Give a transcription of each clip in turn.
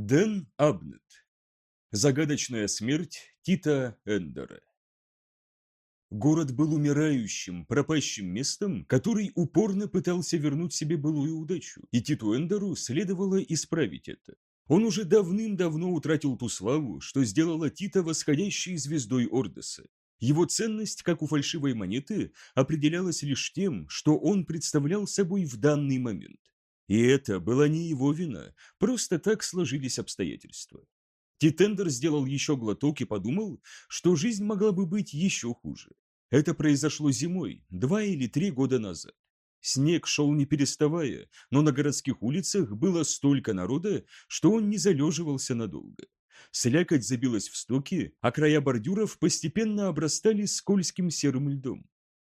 Дэн Абнет. Загадочная смерть Тита Эндера. Город был умирающим, пропащим местом, который упорно пытался вернуть себе былую удачу, и Титу Эндеру следовало исправить это. Он уже давным-давно утратил ту славу, что сделала Тита восходящей звездой Ордеса. Его ценность, как у фальшивой монеты, определялась лишь тем, что он представлял собой в данный момент. И это была не его вина, просто так сложились обстоятельства. Титендер сделал еще глоток и подумал, что жизнь могла бы быть еще хуже. Это произошло зимой, два или три года назад. Снег шел не переставая, но на городских улицах было столько народа, что он не залеживался надолго. Слякоть забилась в стоки, а края бордюров постепенно обрастали скользким серым льдом.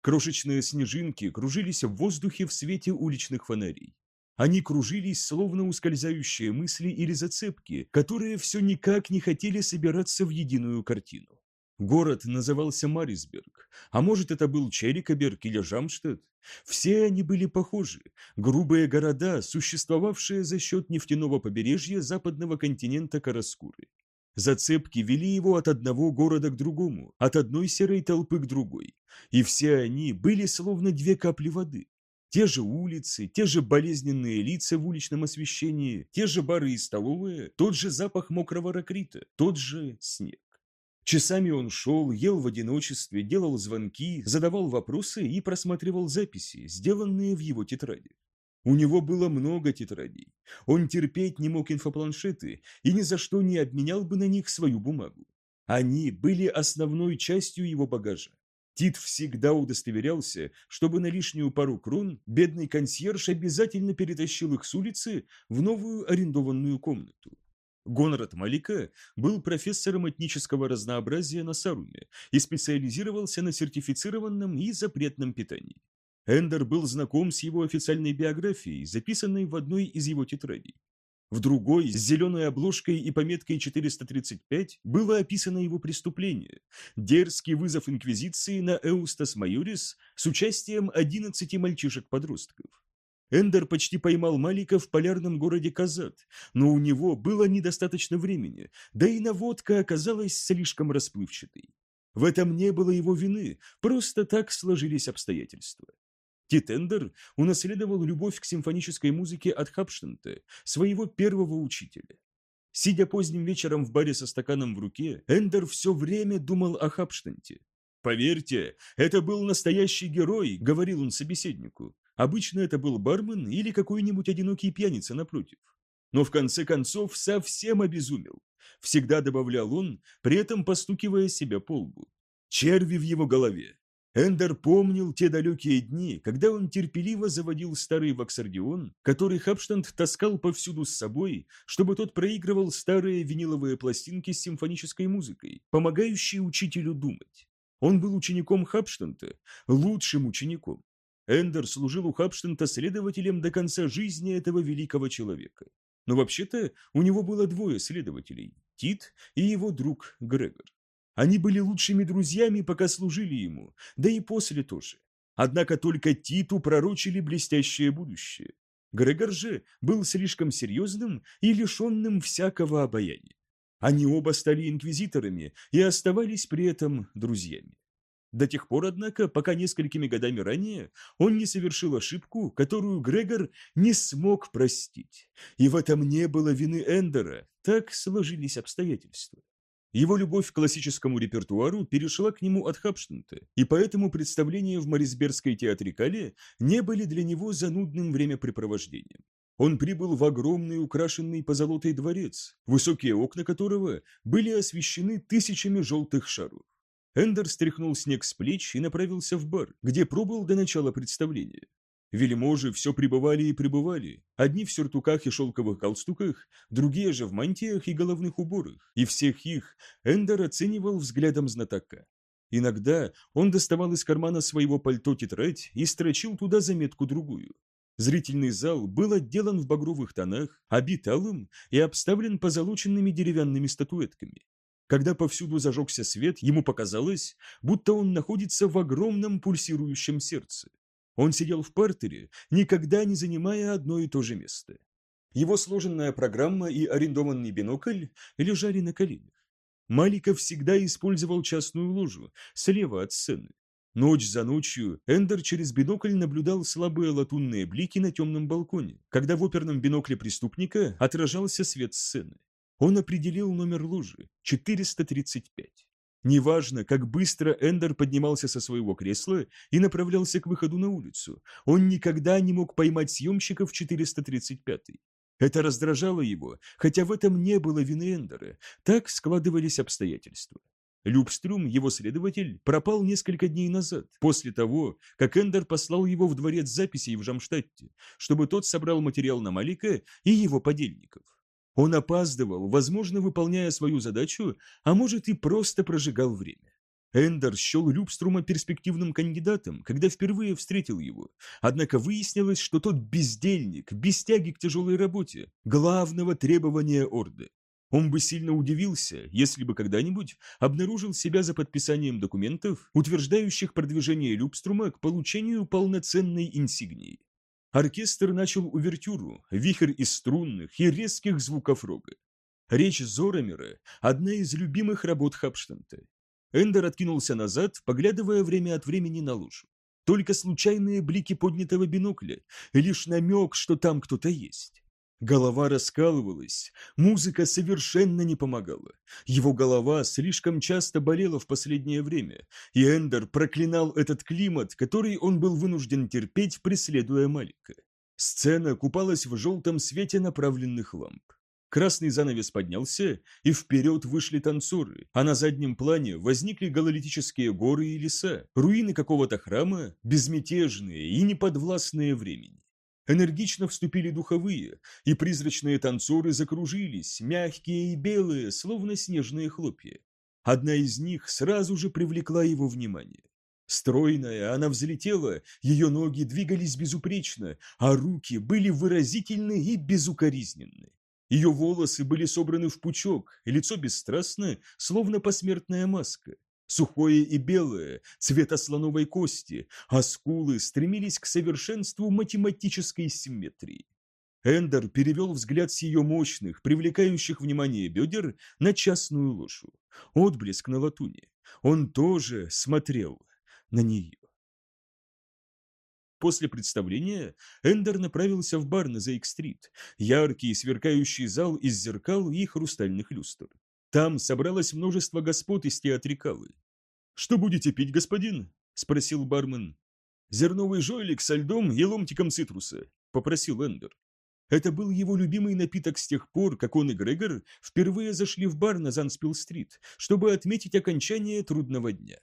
Крошечные снежинки кружились в воздухе в свете уличных фонарей. Они кружились, словно ускользающие мысли или зацепки, которые все никак не хотели собираться в единую картину. Город назывался Марисберг, а может это был Черикоберг или Жамштедт. Все они были похожи, грубые города, существовавшие за счет нефтяного побережья западного континента Караскуры. Зацепки вели его от одного города к другому, от одной серой толпы к другой, и все они были словно две капли воды, те же улицы, те же болезненные лица в уличном освещении, те же бары и столовые, тот же запах мокрого ракрита, тот же снег. Часами он шел, ел в одиночестве, делал звонки, задавал вопросы и просматривал записи, сделанные в его тетради. У него было много тетрадей. Он терпеть не мог инфопланшеты и ни за что не обменял бы на них свою бумагу. Они были основной частью его багажа. Тит всегда удостоверялся, чтобы на лишнюю пару крон бедный консьерж обязательно перетащил их с улицы в новую арендованную комнату. Гонрад Малика был профессором этнического разнообразия на Саруме и специализировался на сертифицированном и запретном питании. Эндер был знаком с его официальной биографией, записанной в одной из его тетрадей. В другой, с зеленой обложкой и пометкой 435, было описано его преступление – дерзкий вызов Инквизиции на Эустас Майорис с участием 11 мальчишек-подростков. Эндер почти поймал Малика в полярном городе Казат, но у него было недостаточно времени, да и наводка оказалась слишком расплывчатой. В этом не было его вины, просто так сложились обстоятельства. Титендер унаследовал любовь к симфонической музыке от Хабштента, своего первого учителя. Сидя поздним вечером в баре со стаканом в руке, Эндер все время думал о Хабштенте. «Поверьте, это был настоящий герой», — говорил он собеседнику. Обычно это был бармен или какой-нибудь одинокий пьяница напротив. Но в конце концов совсем обезумел. Всегда добавлял он, при этом постукивая себя по лбу. Черви в его голове, Эндер помнил те далекие дни, когда он терпеливо заводил старый ваксардион, который Хабштанд таскал повсюду с собой, чтобы тот проигрывал старые виниловые пластинки с симфонической музыкой, помогающей учителю думать. Он был учеником Хабштанта, лучшим учеником. Эндер служил у Хабштанта следователем до конца жизни этого великого человека. Но вообще-то у него было двое следователей – Тит и его друг Грегор. Они были лучшими друзьями, пока служили ему, да и после тоже. Однако только Титу пророчили блестящее будущее. Грегор же был слишком серьезным и лишенным всякого обаяния. Они оба стали инквизиторами и оставались при этом друзьями. До тех пор, однако, пока несколькими годами ранее он не совершил ошибку, которую Грегор не смог простить. И в этом не было вины Эндера, так сложились обстоятельства. Его любовь к классическому репертуару перешла к нему от Хабштанта, и поэтому представления в Морисбергской театрикале не были для него занудным времяпрепровождением. Он прибыл в огромный украшенный позолотой дворец, высокие окна которого были освещены тысячами желтых шаров. Эндер стряхнул снег с плеч и направился в бар, где пробыл до начала представления. Вельможи все пребывали и пребывали, одни в сюртуках и шелковых галстуках, другие же в мантиях и головных уборах, и всех их Эндер оценивал взглядом знатока. Иногда он доставал из кармана своего пальто тетрадь и строчил туда заметку другую. Зрительный зал был отделан в багровых тонах, обит алым и обставлен позолоченными деревянными статуэтками. Когда повсюду зажегся свет, ему показалось, будто он находится в огромном пульсирующем сердце. Он сидел в партере, никогда не занимая одно и то же место. Его сложенная программа и арендованный бинокль лежали на коленях. Маликов всегда использовал частную ложу, слева от сцены. Ночь за ночью Эндер через бинокль наблюдал слабые латунные блики на темном балконе, когда в оперном бинокле преступника отражался свет сцены. Он определил номер ложи – 435. Неважно, как быстро Эндер поднимался со своего кресла и направлялся к выходу на улицу, он никогда не мог поймать съемщиков 435. Это раздражало его, хотя в этом не было вины Эндера, так складывались обстоятельства. Любстрюм, его следователь, пропал несколько дней назад, после того, как Эндер послал его в дворец записей в Жамштадте, чтобы тот собрал материал на Малика и его подельников. Он опаздывал, возможно, выполняя свою задачу, а может и просто прожигал время. Эндер счел Любструма перспективным кандидатом, когда впервые встретил его, однако выяснилось, что тот бездельник, без тяги к тяжелой работе, главного требования Орды. Он бы сильно удивился, если бы когда-нибудь обнаружил себя за подписанием документов, утверждающих продвижение Любструма к получению полноценной инсигнии. Оркестр начал увертюру, вихрь из струнных и резких звуков рога. Речь Зоромера – одна из любимых работ Хабштанта. Эндер откинулся назад, поглядывая время от времени на лужу. Только случайные блики поднятого бинокля, лишь намек, что там кто-то есть. Голова раскалывалась, музыка совершенно не помогала. Его голова слишком часто болела в последнее время, и Эндер проклинал этот климат, который он был вынужден терпеть, преследуя Малика. Сцена купалась в желтом свете направленных ламп. Красный занавес поднялся, и вперед вышли танцоры, а на заднем плане возникли гололитические горы и леса, руины какого-то храма, безмятежные и неподвластные времени. Энергично вступили духовые, и призрачные танцоры закружились, мягкие и белые, словно снежные хлопья. Одна из них сразу же привлекла его внимание. Стройная, она взлетела, ее ноги двигались безупречно, а руки были выразительны и безукоризненны. Ее волосы были собраны в пучок, лицо бесстрастно, словно посмертная маска сухое и белое, цвета слоновой кости, а скулы стремились к совершенству математической симметрии. Эндер перевел взгляд с ее мощных, привлекающих внимание бедер на частную лошу. Отблеск на латуне. Он тоже смотрел на нее. После представления Эндер направился в бар на Зейк-стрит, яркий сверкающий зал из зеркал и хрустальных люстр. Там собралось множество господ из театрикалы. «Что будете пить, господин?» – спросил бармен. «Зерновый жойлик со льдом и ломтиком цитруса», – попросил Эндер. Это был его любимый напиток с тех пор, как он и Грегор впервые зашли в бар на Занспилл-стрит, чтобы отметить окончание трудного дня.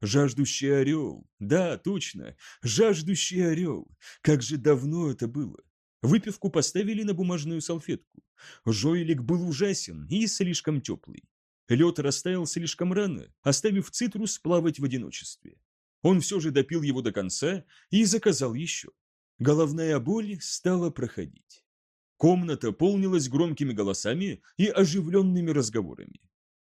Жаждущий орел. Да, точно, жаждущий орел. Как же давно это было. Выпивку поставили на бумажную салфетку. Жойлик был ужасен и слишком теплый. Лед растаял слишком рано, оставив цитрус плавать в одиночестве. Он все же допил его до конца и заказал еще. Головная боль стала проходить. Комната полнилась громкими голосами и оживленными разговорами.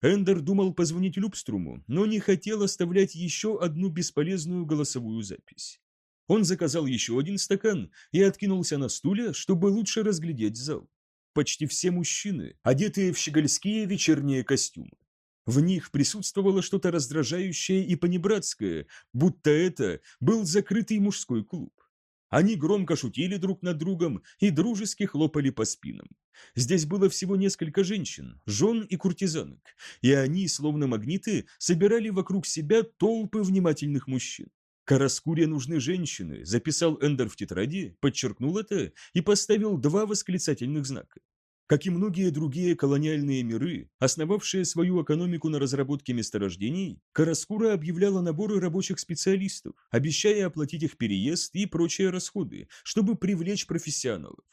Эндер думал позвонить Любструму, но не хотел оставлять еще одну бесполезную голосовую запись. Он заказал еще один стакан и откинулся на стуле, чтобы лучше разглядеть зал. Почти все мужчины, одетые в щегольские вечерние костюмы. В них присутствовало что-то раздражающее и понебратское, будто это был закрытый мужской клуб. Они громко шутили друг над другом и дружески хлопали по спинам. Здесь было всего несколько женщин, жен и куртизанок, и они, словно магниты, собирали вокруг себя толпы внимательных мужчин. «Караскуре нужны женщины», записал Эндер в тетради, подчеркнул это и поставил два восклицательных знака. Как и многие другие колониальные миры, основавшие свою экономику на разработке месторождений, Караскура объявляла наборы рабочих специалистов, обещая оплатить их переезд и прочие расходы, чтобы привлечь профессионалов.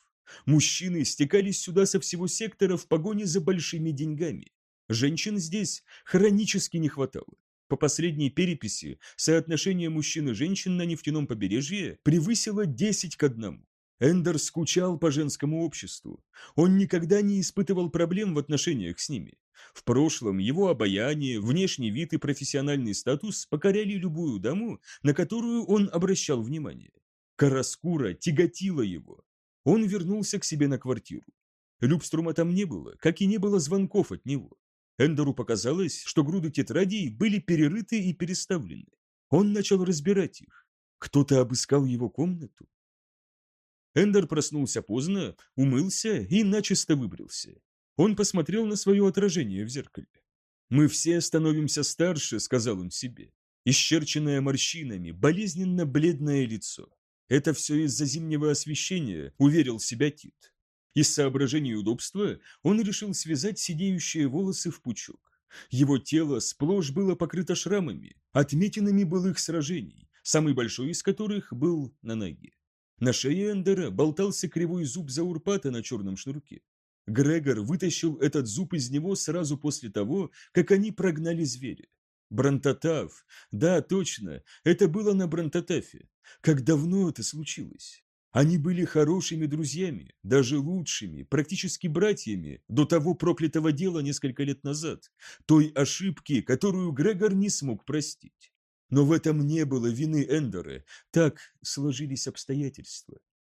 Мужчины стекались сюда со всего сектора в погоне за большими деньгами. Женщин здесь хронически не хватало. По последней переписи, соотношение мужчин и женщин на нефтяном побережье превысило 10 к 1. Эндер скучал по женскому обществу. Он никогда не испытывал проблем в отношениях с ними. В прошлом его обаяние, внешний вид и профессиональный статус покоряли любую даму, на которую он обращал внимание. Караскура тяготила его. Он вернулся к себе на квартиру. Любструма там не было, как и не было звонков от него. Эндеру показалось, что груды тетрадей были перерыты и переставлены. Он начал разбирать их. Кто-то обыскал его комнату. Эндер проснулся поздно, умылся и начисто выбрился. Он посмотрел на свое отражение в зеркале. «Мы все становимся старше», — сказал он себе. Исчерченное морщинами, болезненно бледное лицо. Это все из-за зимнего освещения, уверил себя Тит. Из соображений удобства он решил связать сидеющие волосы в пучок. Его тело сплошь было покрыто шрамами, отметинами былых сражений, самый большой из которых был на ноге. На шее Эндера болтался кривой зуб заурпата на черном шнурке. Грегор вытащил этот зуб из него сразу после того, как они прогнали зверя. Брантатав, да, точно, это было на Брантатафе. Как давно это случилось? Они были хорошими друзьями, даже лучшими, практически братьями, до того проклятого дела несколько лет назад, той ошибки, которую Грегор не смог простить. Но в этом не было вины Эндера, так сложились обстоятельства.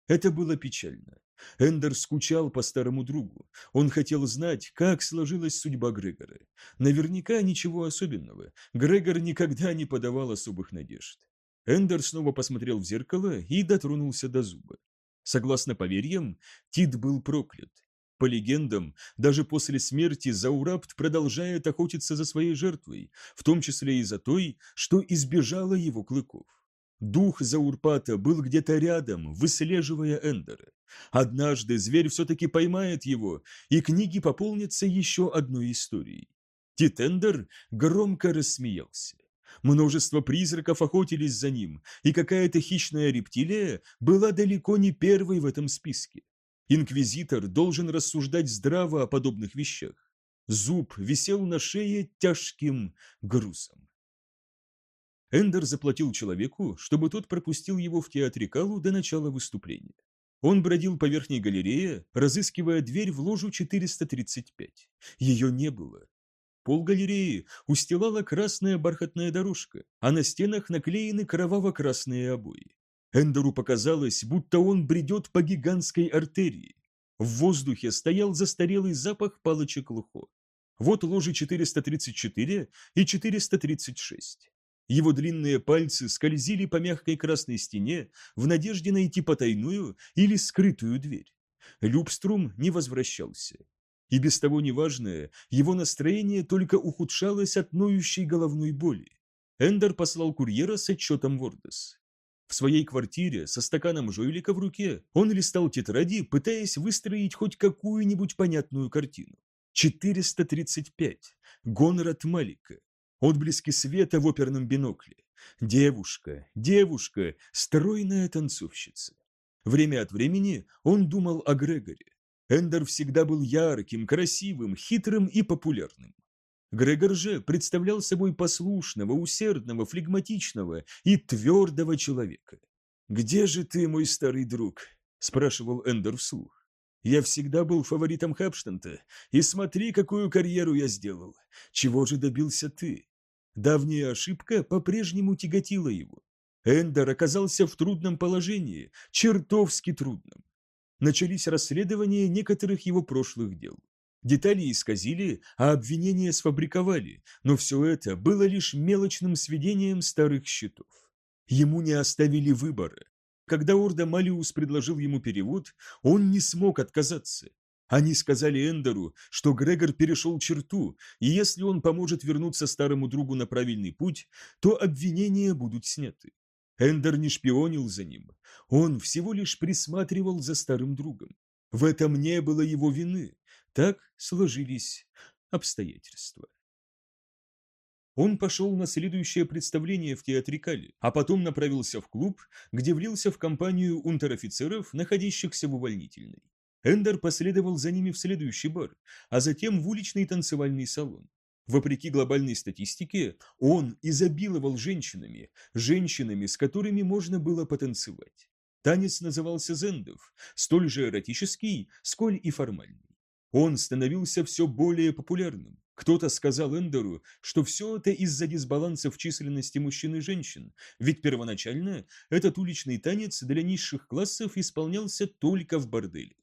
Это было печально. Эндер скучал по старому другу. Он хотел знать, как сложилась судьба Грегора. Наверняка ничего особенного. Грегор никогда не подавал особых надежд. Эндер снова посмотрел в зеркало и дотронулся до зуба. Согласно поверьям, Тит был проклят. По легендам, даже после смерти Заурапт продолжает охотиться за своей жертвой, в том числе и за той, что избежала его клыков. Дух Заурпата был где-то рядом, выслеживая Эндера. Однажды зверь все-таки поймает его, и книги пополнятся еще одной историей. Титендер громко рассмеялся. Множество призраков охотились за ним, и какая-то хищная рептилия была далеко не первой в этом списке. Инквизитор должен рассуждать здраво о подобных вещах. Зуб висел на шее тяжким грузом. Эндер заплатил человеку, чтобы тот пропустил его в театрикалу до начала выступления. Он бродил по верхней галерее, разыскивая дверь в ложу 435. Ее не было. Пол галереи устилала красная бархатная дорожка, а на стенах наклеены кроваво-красные обои. Эндеру показалось, будто он бредет по гигантской артерии. В воздухе стоял застарелый запах палочек лухо. Вот ложи 434 и 436. Его длинные пальцы скользили по мягкой красной стене в надежде найти потайную или скрытую дверь. Любструм не возвращался. И без того неважное, его настроение только ухудшалось от ноющей головной боли. Эндер послал курьера с отчетом в Ордес. В своей квартире со стаканом жойлика в руке он листал тетради, пытаясь выстроить хоть какую-нибудь понятную картину. 435. Гонорат Малика. Отблески света в оперном бинокле. Девушка, девушка, стройная танцовщица. Время от времени он думал о Грегоре. Эндер всегда был ярким, красивым, хитрым и популярным. Грегор же представлял собой послушного, усердного, флегматичного и твердого человека. «Где же ты, мой старый друг?» – спрашивал Эндер вслух. «Я всегда был фаворитом Хабштанта, и смотри, какую карьеру я сделал. Чего же добился ты?» Давняя ошибка по-прежнему тяготила его. Эндер оказался в трудном положении, чертовски трудном начались расследования некоторых его прошлых дел. Детали исказили, а обвинения сфабриковали, но все это было лишь мелочным сведением старых счетов. Ему не оставили выбора. Когда Орда Малиус предложил ему перевод, он не смог отказаться. Они сказали Эндеру, что Грегор перешел черту, и если он поможет вернуться старому другу на правильный путь, то обвинения будут сняты. Эндер не шпионил за ним, он всего лишь присматривал за старым другом. В этом не было его вины, так сложились обстоятельства. Он пошел на следующее представление в театрикале, а потом направился в клуб, где влился в компанию унтер-офицеров, находящихся в увольнительной. Эндер последовал за ними в следующий бар, а затем в уличный танцевальный салон. Вопреки глобальной статистике, он изобиловал женщинами, женщинами, с которыми можно было потанцевать. Танец назывался зендов, столь же эротический, сколь и формальный. Он становился все более популярным. Кто-то сказал Эндеру, что все это из-за дисбаланса в численности мужчин и женщин, ведь первоначально этот уличный танец для низших классов исполнялся только в борделе.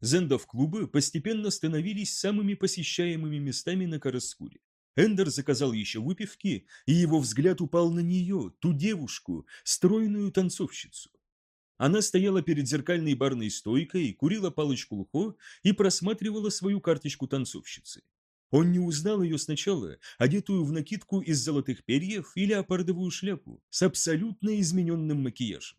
Зендов-клубы постепенно становились самыми посещаемыми местами на Караскуре. Эндер заказал еще выпивки, и его взгляд упал на нее, ту девушку, стройную танцовщицу. Она стояла перед зеркальной барной стойкой, курила палочку лухо и просматривала свою карточку танцовщицы. Он не узнал ее сначала, одетую в накидку из золотых перьев и леопардовую шляпу, с абсолютно измененным макияжем.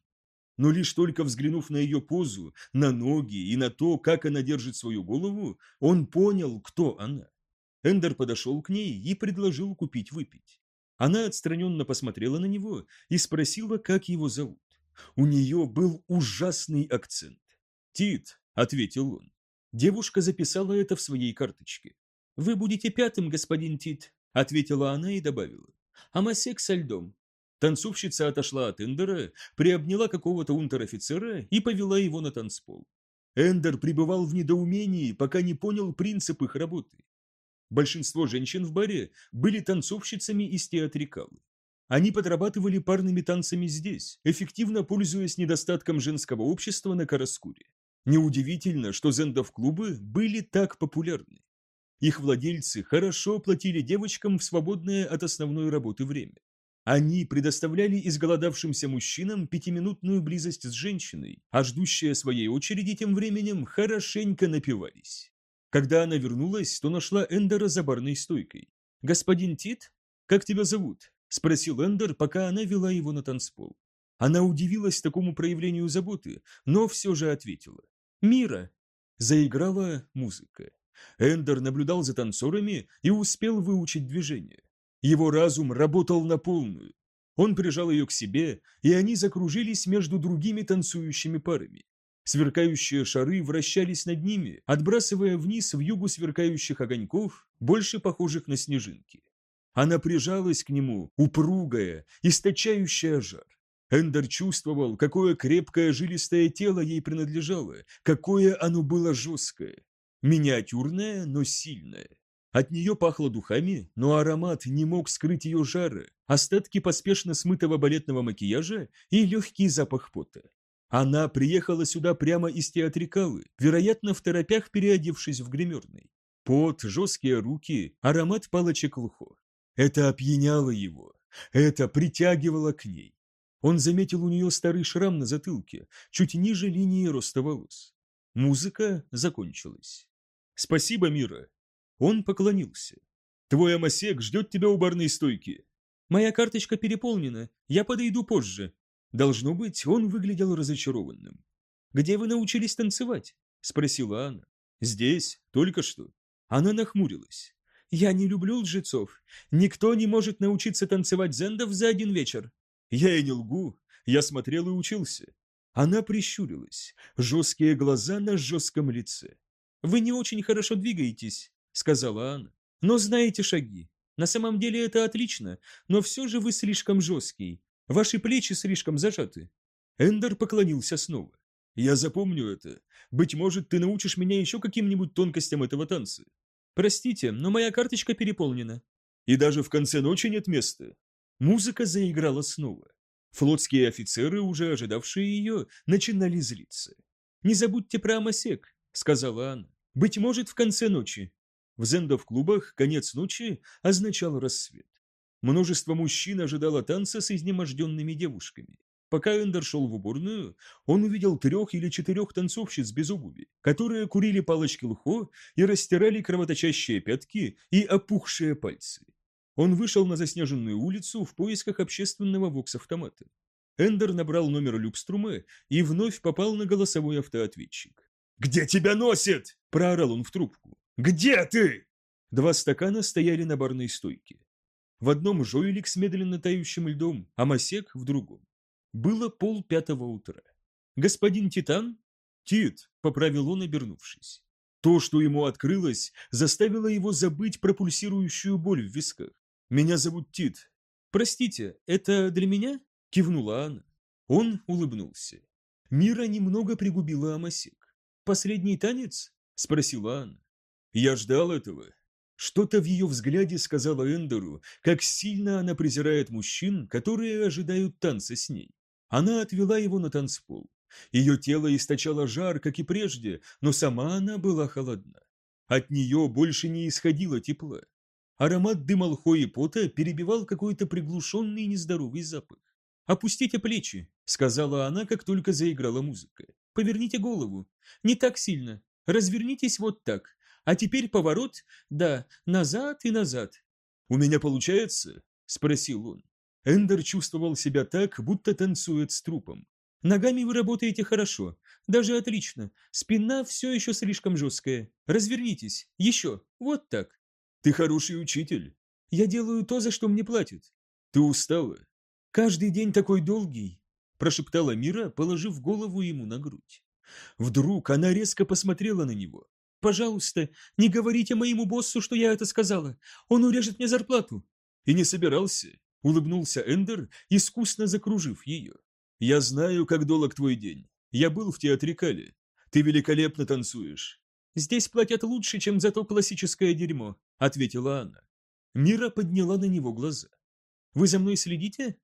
Но лишь только взглянув на ее позу, на ноги и на то, как она держит свою голову, он понял, кто она. Эндер подошел к ней и предложил купить выпить. Она отстраненно посмотрела на него и спросила, как его зовут. У нее был ужасный акцент. «Тит», — ответил он. Девушка записала это в своей карточке. «Вы будете пятым, господин Тит», — ответила она и добавила. «Амасек со льдом». Танцовщица отошла от Эндера, приобняла какого-то унтер-офицера и повела его на танцпол. Эндер пребывал в недоумении, пока не понял принцип их работы. Большинство женщин в баре были танцовщицами из театрикалы. Они подрабатывали парными танцами здесь, эффективно пользуясь недостатком женского общества на Караскуре. Неудивительно, что зендов-клубы были так популярны. Их владельцы хорошо платили девочкам в свободное от основной работы время. Они предоставляли изголодавшимся мужчинам пятиминутную близость с женщиной, а ждущие своей очереди тем временем хорошенько напивались. Когда она вернулась, то нашла Эндера за барной стойкой. «Господин Тит, как тебя зовут?» – спросил Эндер, пока она вела его на танцпол. Она удивилась такому проявлению заботы, но все же ответила. «Мира!» Заиграла музыка. Эндер наблюдал за танцорами и успел выучить движение. Его разум работал на полную. Он прижал ее к себе, и они закружились между другими танцующими парами. Сверкающие шары вращались над ними, отбрасывая вниз в югу сверкающих огоньков, больше похожих на снежинки. Она прижалась к нему, упругая, источающая жар. Эндер чувствовал, какое крепкое жилистое тело ей принадлежало, какое оно было жесткое. Миниатюрная, но сильная. От нее пахло духами, но аромат не мог скрыть ее жары, остатки поспешно смытого балетного макияжа и легкий запах пота. Она приехала сюда прямо из театрикалы, вероятно, в торопях переодевшись в гримерной. Пот, жесткие руки, аромат палочек лухо. Это опьяняло его, это притягивало к ней. Он заметил у нее старый шрам на затылке, чуть ниже линии роста волос. Музыка закончилась. «Спасибо, Мира!» Он поклонился. «Твой амасек ждет тебя у барной стойки». «Моя карточка переполнена, я подойду позже». Должно быть, он выглядел разочарованным. «Где вы научились танцевать?» – спросила она. «Здесь, только что». Она нахмурилась. «Я не люблю лжецов. Никто не может научиться танцевать зендов за один вечер». «Я и не лгу. Я смотрел и учился». Она прищурилась, жесткие глаза на жестком лице. «Вы не очень хорошо двигаетесь», — сказала она. «Но знаете шаги. На самом деле это отлично, но все же вы слишком жесткий. Ваши плечи слишком зажаты». Эндер поклонился снова. «Я запомню это. Быть может, ты научишь меня еще каким-нибудь тонкостям этого танца». «Простите, но моя карточка переполнена». «И даже в конце ночи нет места». Музыка заиграла снова. Флотские офицеры, уже ожидавшие ее, начинали злиться. «Не забудьте про Амасек», — сказала она. «Быть может, в конце ночи». В зендов-клубах конец ночи означал рассвет. Множество мужчин ожидало танца с изнеможденными девушками. Пока Эндер шел в уборную, он увидел трех или четырех танцовщиц без обуви, которые курили палочки лхо и растирали кровоточащие пятки и опухшие пальцы. Он вышел на заснеженную улицу в поисках общественного вокс-автомата. Эндер набрал номер Люкструма и вновь попал на голосовой автоответчик. «Где тебя носит?» – проорал он в трубку. «Где ты?» Два стакана стояли на барной стойке. В одном жойлик с медленно тающим льдом, а масек в другом. Было пол пятого утра. «Господин Титан?» «Тит», — поправил он, обернувшись. То, что ему открылось, заставило его забыть про пульсирующую боль в висках. «Меня зовут Тит». «Простите, это для меня?» — кивнула она. Он улыбнулся. Мира немного пригубила Амасек. «Последний танец?» – спросила она. «Я ждал этого». Что-то в ее взгляде сказала Эндеру, как сильно она презирает мужчин, которые ожидают танца с ней. Она отвела его на танцпол. Ее тело источало жар, как и прежде, но сама она была холодна. От нее больше не исходило тепла. Аромат дыма лхо и пота перебивал какой-то приглушенный нездоровый запах. «Опустите плечи», — сказала она, как только заиграла музыка. «Поверните голову. Не так сильно. Развернитесь вот так. А теперь поворот, да, назад и назад». «У меня получается?» — спросил он. Эндер чувствовал себя так, будто танцует с трупом. Ногами вы работаете хорошо, даже отлично. Спина все еще слишком жесткая. Развернитесь, еще, вот так. Ты хороший учитель. Я делаю то, за что мне платят. Ты устала? Каждый день такой долгий, прошептала Мира, положив голову ему на грудь. Вдруг она резко посмотрела на него. «Пожалуйста, не говорите моему боссу, что я это сказала. Он урежет мне зарплату». «И не собирался», — улыбнулся Эндер, искусно закружив ее. «Я знаю, как долг твой день. Я был в театрикале. Ты великолепно танцуешь». «Здесь платят лучше, чем за то классическое дерьмо», — ответила она. Мира подняла на него глаза. «Вы за мной следите?»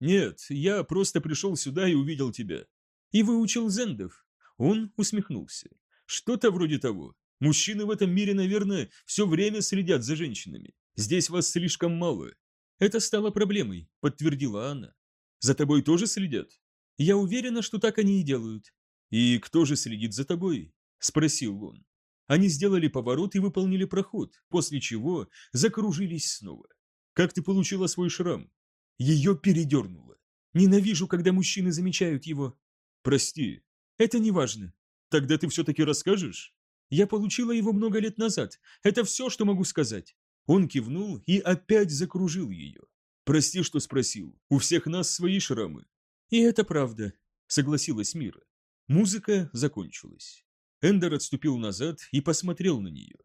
«Нет, я просто пришел сюда и увидел тебя». «И выучил зендов?» Он усмехнулся. «Что-то вроде того. Мужчины в этом мире, наверное, все время следят за женщинами. Здесь вас слишком мало». «Это стало проблемой», — подтвердила она. За тобой тоже следят? Я уверена, что так они и делают. И кто же следит за тобой? Спросил он. Они сделали поворот и выполнили проход, после чего закружились снова. Как ты получила свой шрам? Ее передернуло. Ненавижу, когда мужчины замечают его. Прости. Это не важно. Тогда ты все-таки расскажешь? Я получила его много лет назад. Это все, что могу сказать. Он кивнул и опять закружил ее. Прости, что спросил. У всех нас свои шрамы. И это правда, согласилась Мира. Музыка закончилась. Эндер отступил назад и посмотрел на нее.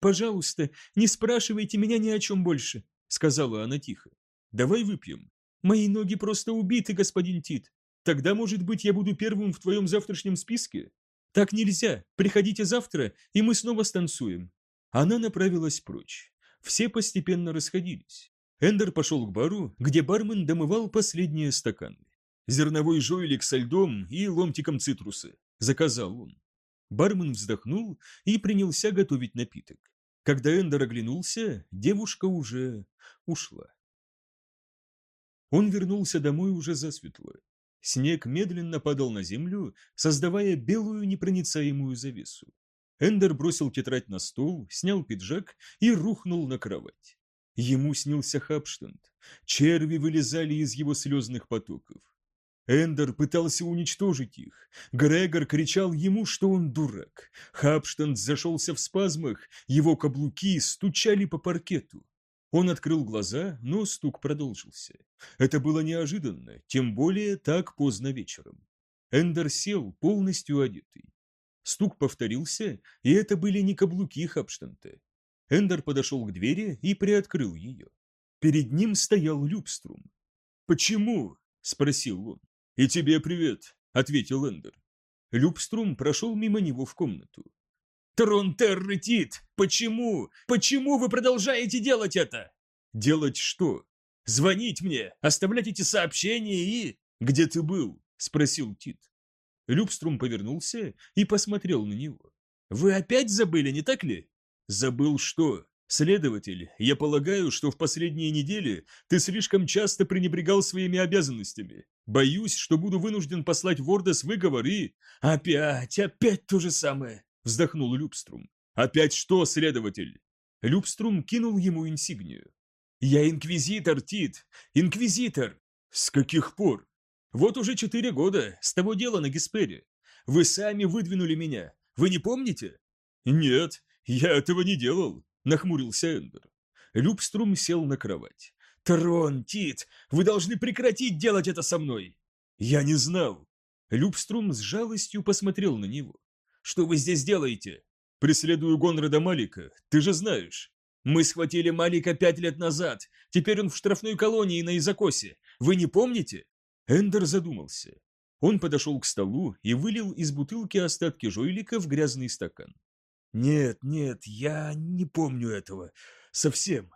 «Пожалуйста, не спрашивайте меня ни о чем больше», — сказала она тихо. «Давай выпьем. Мои ноги просто убиты, господин Тит. Тогда, может быть, я буду первым в твоем завтрашнем списке? Так нельзя. Приходите завтра, и мы снова станцуем». Она направилась прочь. Все постепенно расходились. Эндер пошел к бару, где бармен домывал последние стаканы. «Зерновой жойлик со льдом и ломтиком цитруса», — заказал он. Бармен вздохнул и принялся готовить напиток. Когда Эндер оглянулся, девушка уже ушла. Он вернулся домой уже засветло. Снег медленно падал на землю, создавая белую непроницаемую завесу. Эндер бросил тетрадь на стол, снял пиджак и рухнул на кровать. Ему снился Хабштанд. Черви вылезали из его слезных потоков. Эндер пытался уничтожить их. Грегор кричал ему, что он дурак. Хабштанд зашелся в спазмах, его каблуки стучали по паркету. Он открыл глаза, но стук продолжился. Это было неожиданно, тем более так поздно вечером. Эндер сел, полностью одетый. Стук повторился, и это были не каблуки Хабштанта. Эндер подошел к двери и приоткрыл ее. Перед ним стоял Любструм. «Почему?» – спросил он. «И тебе привет», – ответил Эндер. Любструм прошел мимо него в комнату. «Трон Терретит! Почему? Почему вы продолжаете делать это?» «Делать что?» «Звонить мне, оставлять эти сообщения и...» «Где ты был?» – спросил Тит. Любструм повернулся и посмотрел на него. «Вы опять забыли, не так ли?» Забыл что? Следователь, я полагаю, что в последние недели ты слишком часто пренебрегал своими обязанностями. Боюсь, что буду вынужден послать Вордес выговор и... Опять, опять то же самое, вздохнул Любструм. Опять что, следователь? Любструм кинул ему инсигнию. Я инквизитор, Тит, инквизитор. С каких пор? Вот уже четыре года, с того дела на Геспере. Вы сами выдвинули меня. Вы не помните? Нет, «Я этого не делал», — нахмурился Эндер. Любструм сел на кровать. «Трон, Тит, вы должны прекратить делать это со мной!» «Я не знал!» Любструм с жалостью посмотрел на него. «Что вы здесь делаете?» «Преследую Гонрада Малика, ты же знаешь». «Мы схватили Малика пять лет назад, теперь он в штрафной колонии на Изакосе. Вы не помните?» Эндер задумался. Он подошел к столу и вылил из бутылки остатки жойлика в грязный стакан. «Нет, нет, я не помню этого. Совсем».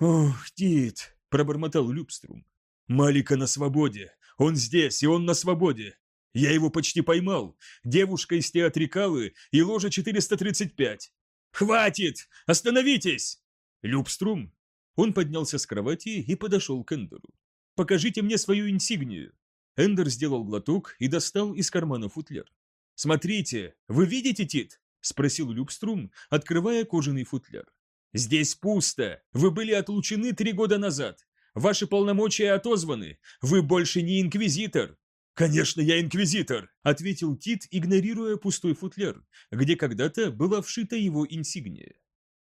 «Ох, Тит», — пробормотал Любструм. «Малика на свободе. Он здесь, и он на свободе. Я его почти поймал. Девушка из театрикалы и ложа 435. Хватит! Остановитесь!» Любструм. Он поднялся с кровати и подошел к Эндеру. «Покажите мне свою инсигнию». Эндер сделал глоток и достал из кармана футляр. «Смотрите, вы видите, Тит?» – спросил Любструм, открывая кожаный футляр. «Здесь пусто. Вы были отлучены три года назад. Ваши полномочия отозваны. Вы больше не инквизитор. «Конечно, я инквизитор», — ответил Тит, игнорируя пустой футляр, где когда-то была вшита его инсигния.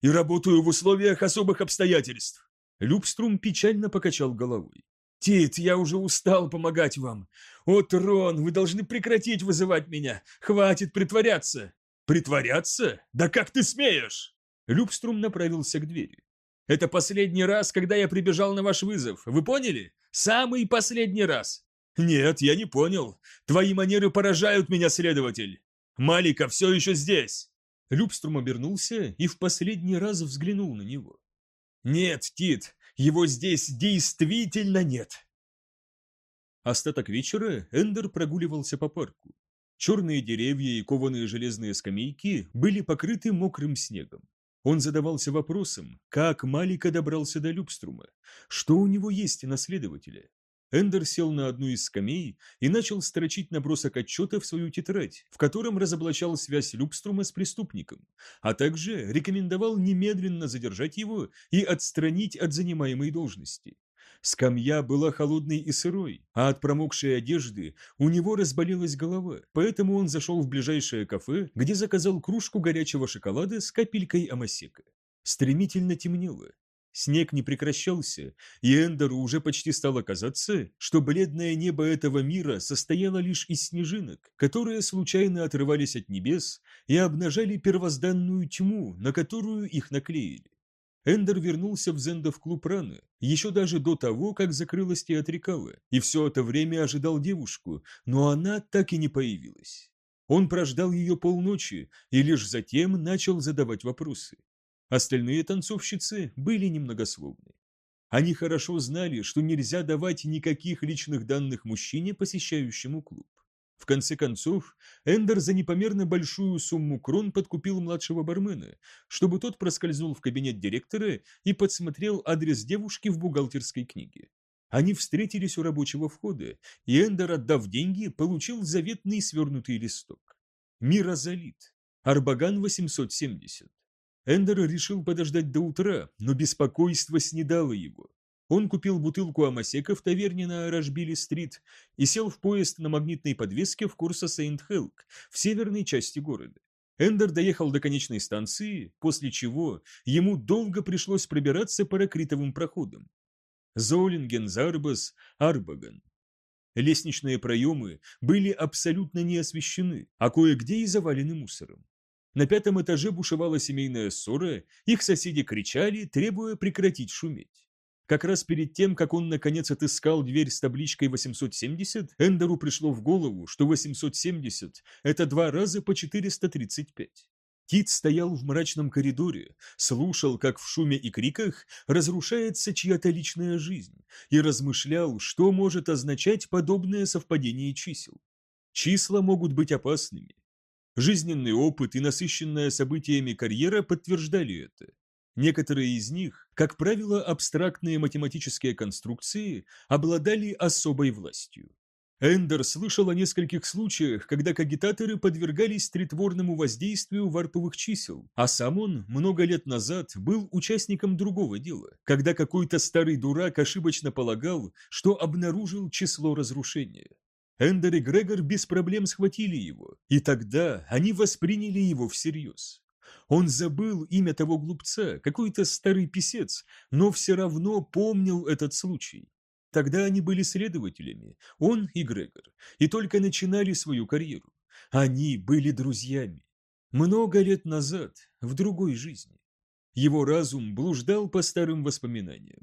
«И работаю в условиях особых обстоятельств». Любструм печально покачал головой. «Тит, я уже устал помогать вам. О, Трон, вы должны прекратить вызывать меня. Хватит притворяться». «Притворяться? Да как ты смеешь?» Любструм направился к двери. «Это последний раз, когда я прибежал на ваш вызов. Вы поняли? Самый последний раз. «Нет, я не понял. Твои манеры поражают меня, следователь. Малика все еще здесь!» Любструм обернулся и в последний раз взглянул на него. «Нет, Тит, его здесь действительно нет!» Остаток вечера Эндер прогуливался по парку. Черные деревья и кованые железные скамейки были покрыты мокрым снегом. Он задавался вопросом, как Малика добрался до Любструма, что у него есть на следователя. Эндер сел на одну из скамей и начал строчить набросок отчета в свою тетрадь, в котором разоблачал связь Любструма с преступником, а также рекомендовал немедленно задержать его и отстранить от занимаемой должности. Скамья была холодной и сырой, а от промокшей одежды у него разболелась голова, поэтому он зашел в ближайшее кафе, где заказал кружку горячего шоколада с капелькой амасека. Стремительно темнело, Снег не прекращался, и Эндеру уже почти стало казаться, что бледное небо этого мира состояло лишь из снежинок, которые случайно отрывались от небес и обнажали первозданную тьму, на которую их наклеили. Эндер вернулся в Зендов клуб рано, еще даже до того, как закрылась театрикала, и все это время ожидал девушку, но она так и не появилась. Он прождал ее полночи и лишь затем начал задавать вопросы. Остальные танцовщицы были немногословны. Они хорошо знали, что нельзя давать никаких личных данных мужчине, посещающему клуб. В конце концов, Эндер за непомерно большую сумму крон подкупил младшего бармена, чтобы тот проскользнул в кабинет директора и подсмотрел адрес девушки в бухгалтерской книге. Они встретились у рабочего входа, и Эндер, отдав деньги, получил заветный свернутый листок. Мирозолит. Арбаган 870. Эндер решил подождать до утра, но беспокойство снедало его. Он купил бутылку амасека в таверне на Рашбили-стрит и сел в поезд на магнитной подвеске в курса Сейнт-Хелк в северной части города. Эндер доехал до конечной станции, после чего ему долго пришлось пробираться по ракритовым проходам. Золинген, Зарбас, Арбаган. Лестничные проемы были абсолютно не освещены, а кое-где и завалены мусором. На пятом этаже бушевала семейная ссора, их соседи кричали, требуя прекратить шуметь. Как раз перед тем, как он наконец отыскал дверь с табличкой 870, Эндеру пришло в голову, что 870 – это два раза по 435. Кит стоял в мрачном коридоре, слушал, как в шуме и криках разрушается чья-то личная жизнь, и размышлял, что может означать подобное совпадение чисел. Числа могут быть опасными, Жизненный опыт и насыщенная событиями карьера подтверждали это. Некоторые из них, как правило, абстрактные математические конструкции, обладали особой властью. Эндер слышал о нескольких случаях, когда кагитаторы подвергались стритворному воздействию варповых чисел, а сам он много лет назад был участником другого дела, когда какой-то старый дурак ошибочно полагал, что обнаружил число разрушения. Эндер и Грегор без проблем схватили его, и тогда они восприняли его всерьез. Он забыл имя того глупца, какой-то старый писец, но все равно помнил этот случай. Тогда они были следователями, он и Грегор, и только начинали свою карьеру. Они были друзьями. Много лет назад, в другой жизни. Его разум блуждал по старым воспоминаниям.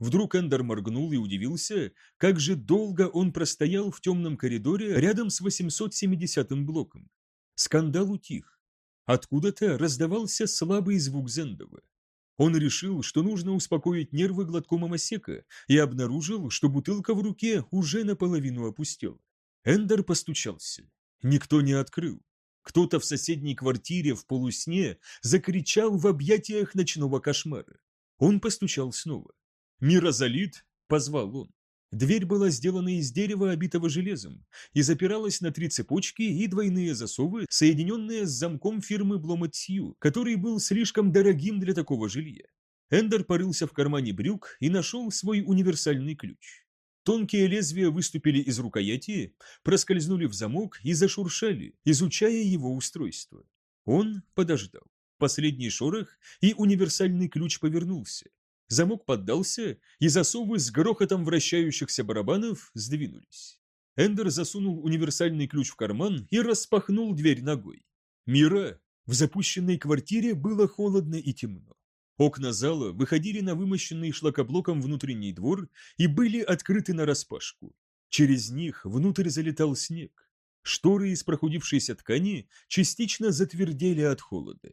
Вдруг Эндер моргнул и удивился, как же долго он простоял в темном коридоре рядом с 870-м блоком. Скандал утих. Откуда-то раздавался слабый звук Зендова. Он решил, что нужно успокоить нервы глотком амасека, и обнаружил, что бутылка в руке уже наполовину опустела. Эндер постучался. Никто не открыл. Кто-то в соседней квартире в полусне закричал в объятиях ночного кошмара. Он постучал снова. «Мирозалит!» – позвал он. Дверь была сделана из дерева, обитого железом, и запиралась на три цепочки и двойные засовы, соединенные с замком фирмы Бломет Сью, который был слишком дорогим для такого жилья. Эндер порылся в кармане брюк и нашел свой универсальный ключ. Тонкие лезвия выступили из рукояти, проскользнули в замок и зашуршали, изучая его устройство. Он подождал. Последний шорох, и универсальный ключ повернулся. Замок поддался, и засовы с грохотом вращающихся барабанов сдвинулись. Эндер засунул универсальный ключ в карман и распахнул дверь ногой. Мира! В запущенной квартире было холодно и темно. Окна зала выходили на вымощенный шлакоблоком внутренний двор и были открыты нараспашку. Через них внутрь залетал снег. Шторы из прохудившейся ткани частично затвердели от холода.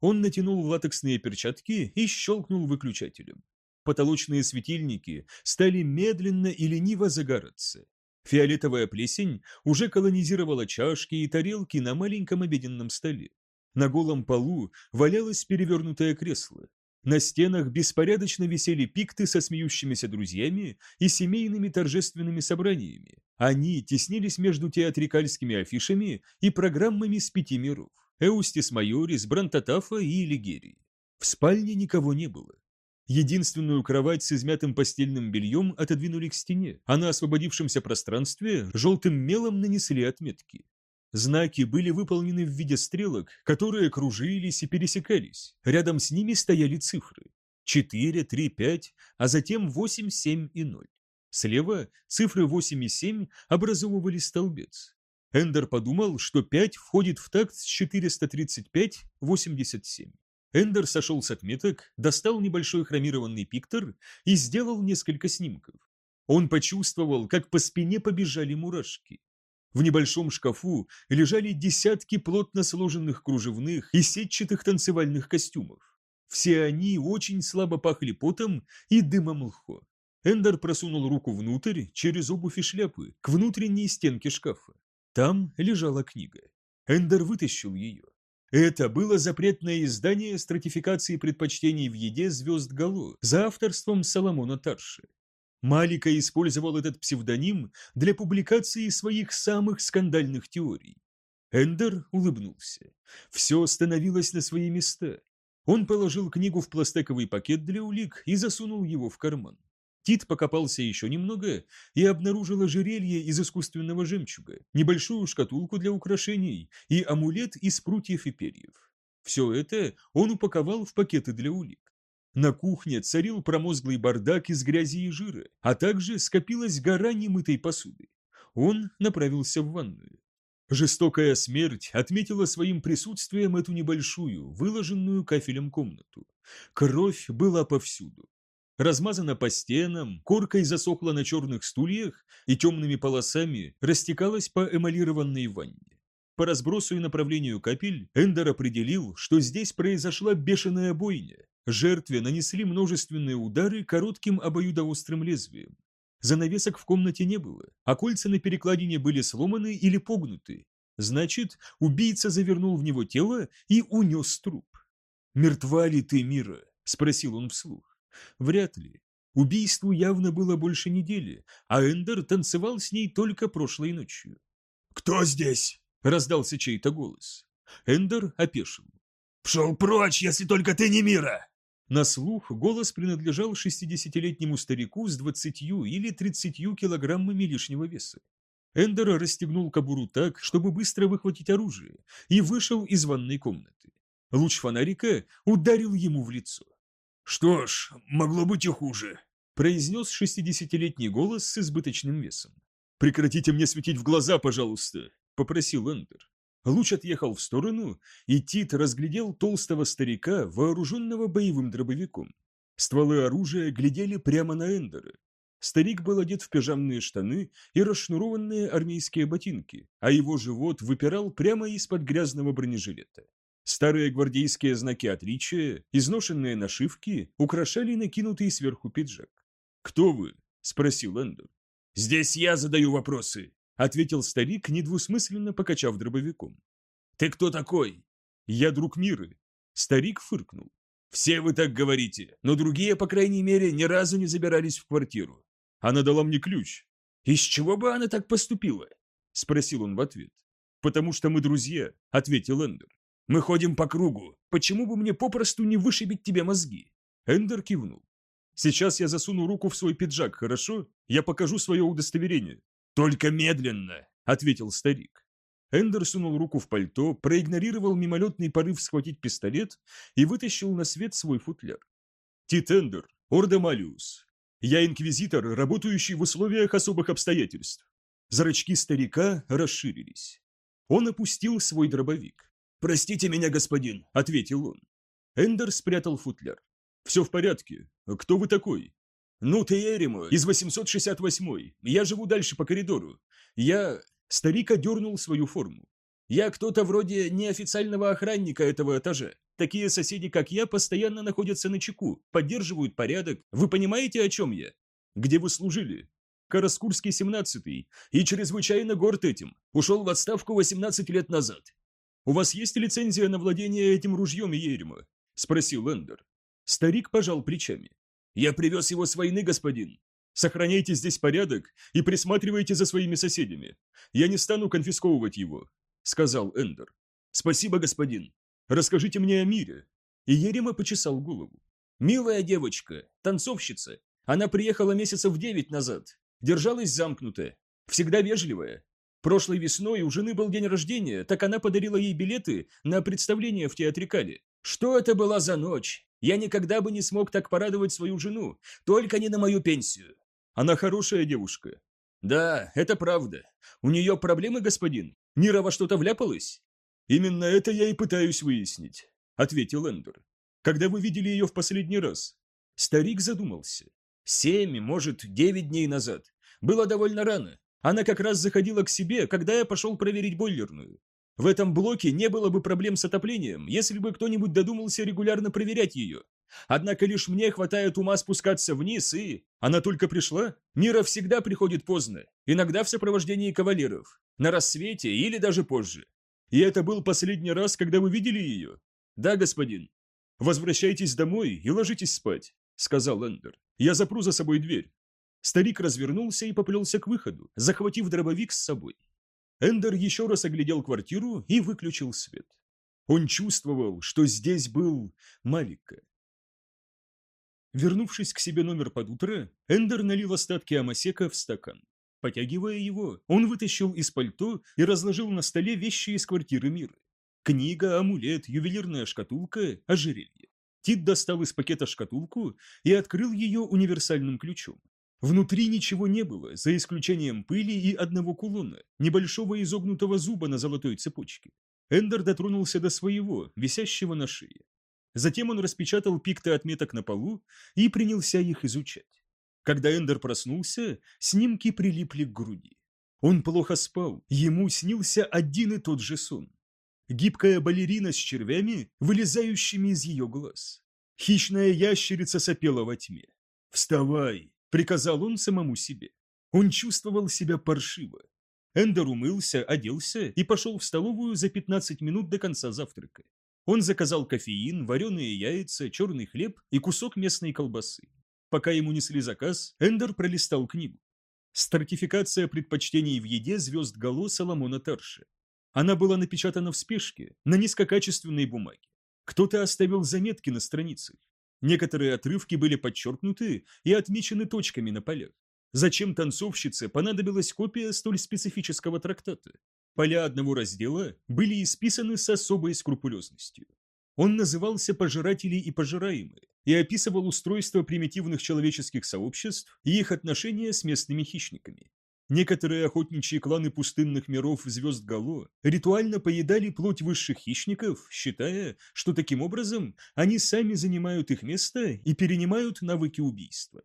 Он натянул латексные перчатки и щелкнул выключателем. Потолочные светильники стали медленно и лениво загораться. Фиолетовая плесень уже колонизировала чашки и тарелки на маленьком обеденном столе. На голом полу валялось перевернутое кресло. На стенах беспорядочно висели пикты со смеющимися друзьями и семейными торжественными собраниями. Они теснились между театрикальскими афишами и программами с пяти миров – Эустис Майорис, Брантатафа и Лигерии. В спальне никого не было. Единственную кровать с измятым постельным бельем отодвинули к стене, а на освободившемся пространстве желтым мелом нанесли отметки. Знаки были выполнены в виде стрелок, которые кружились и пересекались. Рядом с ними стояли цифры. 4, 3, 5, а затем 8, 7 и 0. Слева цифры 8 и 7 образовывали столбец. Эндер подумал, что 5 входит в такт с 435, 87. Эндер сошел с отметок, достал небольшой хромированный пиктор и сделал несколько снимков. Он почувствовал, как по спине побежали мурашки. В небольшом шкафу лежали десятки плотно сложенных кружевных и сетчатых танцевальных костюмов. Все они очень слабо пахли потом и дымом лхо. Эндер просунул руку внутрь, через обувь и шляпы, к внутренней стенке шкафа. Там лежала книга. Эндер вытащил ее. Это было запретное издание стратификации предпочтений в еде звезд Гало за авторством Соломона Тарши. Малика использовал этот псевдоним для публикации своих самых скандальных теорий. Эндер улыбнулся. Все становилось на свои места. Он положил книгу в пластиковый пакет для улик и засунул его в карман. Тит покопался еще немного и обнаружил ожерелье из искусственного жемчуга, небольшую шкатулку для украшений и амулет из прутьев и перьев. Все это он упаковал в пакеты для улик. На кухне царил промозглый бардак из грязи и жира, а также скопилась гора немытой посуды. Он направился в ванную. Жестокая смерть отметила своим присутствием эту небольшую, выложенную кафелем комнату. Кровь была повсюду. Размазана по стенам, коркой засохла на черных стульях и темными полосами растекалась по эмалированной ванне. По разбросу и направлению капель Эндер определил, что здесь произошла бешеная бойня. Жертве нанесли множественные удары коротким обоюдоострым лезвием. Занавесок в комнате не было, а кольца на перекладине были сломаны или погнуты. Значит, убийца завернул в него тело и унес труп. «Мертва ли ты, Мира?» – спросил он вслух. «Вряд ли. Убийству явно было больше недели, а Эндер танцевал с ней только прошлой ночью». «Кто здесь?» – раздался чей-то голос. Эндер опешил. «Пшел прочь, если только ты не Мира!» На слух голос принадлежал шестидесятилетнему старику с двадцатью или тридцатью килограммами лишнего веса. Эндер расстегнул кобуру так, чтобы быстро выхватить оружие, и вышел из ванной комнаты. Луч фонарика ударил ему в лицо. «Что ж, могло быть и хуже», – произнес шестидесятилетний голос с избыточным весом. «Прекратите мне светить в глаза, пожалуйста», попросил Эндер. Луч отъехал в сторону, и Тит разглядел толстого старика, вооруженного боевым дробовиком. Стволы оружия глядели прямо на Эндера. Старик был одет в пижамные штаны и расшнурованные армейские ботинки, а его живот выпирал прямо из-под грязного бронежилета. Старые гвардейские знаки отличия, изношенные нашивки украшали накинутый сверху пиджак. «Кто вы?» – спросил Эндер. «Здесь я задаю вопросы», – ответил старик, недвусмысленно покачав дробовиком. «Ты кто такой?» «Я друг Миры». Старик фыркнул. «Все вы так говорите, но другие, по крайней мере, ни разу не забирались в квартиру. Она дала мне ключ». «Из чего бы она так поступила?» – спросил он в ответ. «Потому что мы друзья», – ответил Эндер. Мы ходим по кругу. Почему бы мне попросту не вышибить тебе мозги?» Эндер кивнул. «Сейчас я засуну руку в свой пиджак, хорошо? Я покажу свое удостоверение». «Только медленно», — ответил старик. Эндер сунул руку в пальто, проигнорировал мимолетный порыв схватить пистолет и вытащил на свет свой футляр. «Тит Эндер, Орда Малиус. Я инквизитор, работающий в условиях особых обстоятельств». Зрачки старика расширились. Он опустил свой дробовик. «Простите меня, господин», — ответил он. Эндер спрятал футляр. «Все в порядке. Кто вы такой?» «Ну, ты Эрима, из 868-й. Я живу дальше по коридору. Я...» Старик одернул свою форму. «Я кто-то вроде неофициального охранника этого этажа. Такие соседи, как я, постоянно находятся на чеку, поддерживают порядок. Вы понимаете, о чем я?» «Где вы служили?» «Караскурский 17-й. И чрезвычайно горд этим. Ушел в отставку 18 лет назад. «У вас есть лицензия на владение этим ружьем Ерема?» – спросил Эндер. Старик пожал плечами. «Я привез его с войны, господин. Сохраняйте здесь порядок и присматривайте за своими соседями. Я не стану конфисковывать его», – сказал Эндер. «Спасибо, господин. Расскажите мне о мире». И Ерема почесал голову. «Милая девочка, танцовщица. Она приехала месяцев девять назад. Держалась замкнутая. Всегда вежливая. Прошлой весной у жены был день рождения, так она подарила ей билеты на представление в театрикале. Что это была за ночь? Я никогда бы не смог так порадовать свою жену, только не на мою пенсию. Она хорошая девушка. Да, это правда. У нее проблемы, господин? Нира во что-то вляпалась? Именно это я и пытаюсь выяснить, ответил Эндер. Когда вы видели ее в последний раз? Старик задумался. Семь, может, девять дней назад. Было довольно рано. Она как раз заходила к себе, когда я пошел проверить бойлерную. В этом блоке не было бы проблем с отоплением, если бы кто-нибудь додумался регулярно проверять ее. Однако лишь мне хватает ума спускаться вниз и... Она только пришла? Мира всегда приходит поздно, иногда в сопровождении кавалеров, на рассвете или даже позже. И это был последний раз, когда вы видели ее? Да, господин. Возвращайтесь домой и ложитесь спать, сказал Эндер. Я запру за собой дверь. Старик развернулся и поплелся к выходу, захватив дробовик с собой. Эндер еще раз оглядел квартиру и выключил свет. Он чувствовал, что здесь был Малика. Вернувшись к себе номер под утро, Эндер налил остатки амасека в стакан. Потягивая его, он вытащил из пальто и разложил на столе вещи из квартиры Миры. Книга, амулет, ювелирная шкатулка, ожерелье. Тит достал из пакета шкатулку и открыл ее универсальным ключом. Внутри ничего не было, за исключением пыли и одного кулона, небольшого изогнутого зуба на золотой цепочке. Эндер дотронулся до своего, висящего на шее. Затем он распечатал пикты отметок на полу и принялся их изучать. Когда Эндер проснулся, снимки прилипли к груди. Он плохо спал, ему снился один и тот же сон. Гибкая балерина с червями, вылезающими из ее глаз. Хищная ящерица сопела во тьме. «Вставай!» Приказал он самому себе. Он чувствовал себя паршиво. Эндер умылся, оделся и пошел в столовую за 15 минут до конца завтрака. Он заказал кофеин, вареные яйца, черный хлеб и кусок местной колбасы. Пока ему несли заказ, Эндер пролистал книгу. Стратификация предпочтений в еде звезд Гало Соломона Тарша. Она была напечатана в спешке, на низкокачественной бумаге. Кто-то оставил заметки на страницах. Некоторые отрывки были подчеркнуты и отмечены точками на полях. Зачем танцовщице понадобилась копия столь специфического трактата? Поля одного раздела были исписаны с особой скрупулезностью. Он назывался «Пожиратели и пожираемые» и описывал устройство примитивных человеческих сообществ и их отношения с местными хищниками. Некоторые охотничьи кланы пустынных миров звезд Гало ритуально поедали плоть высших хищников, считая, что таким образом они сами занимают их место и перенимают навыки убийства.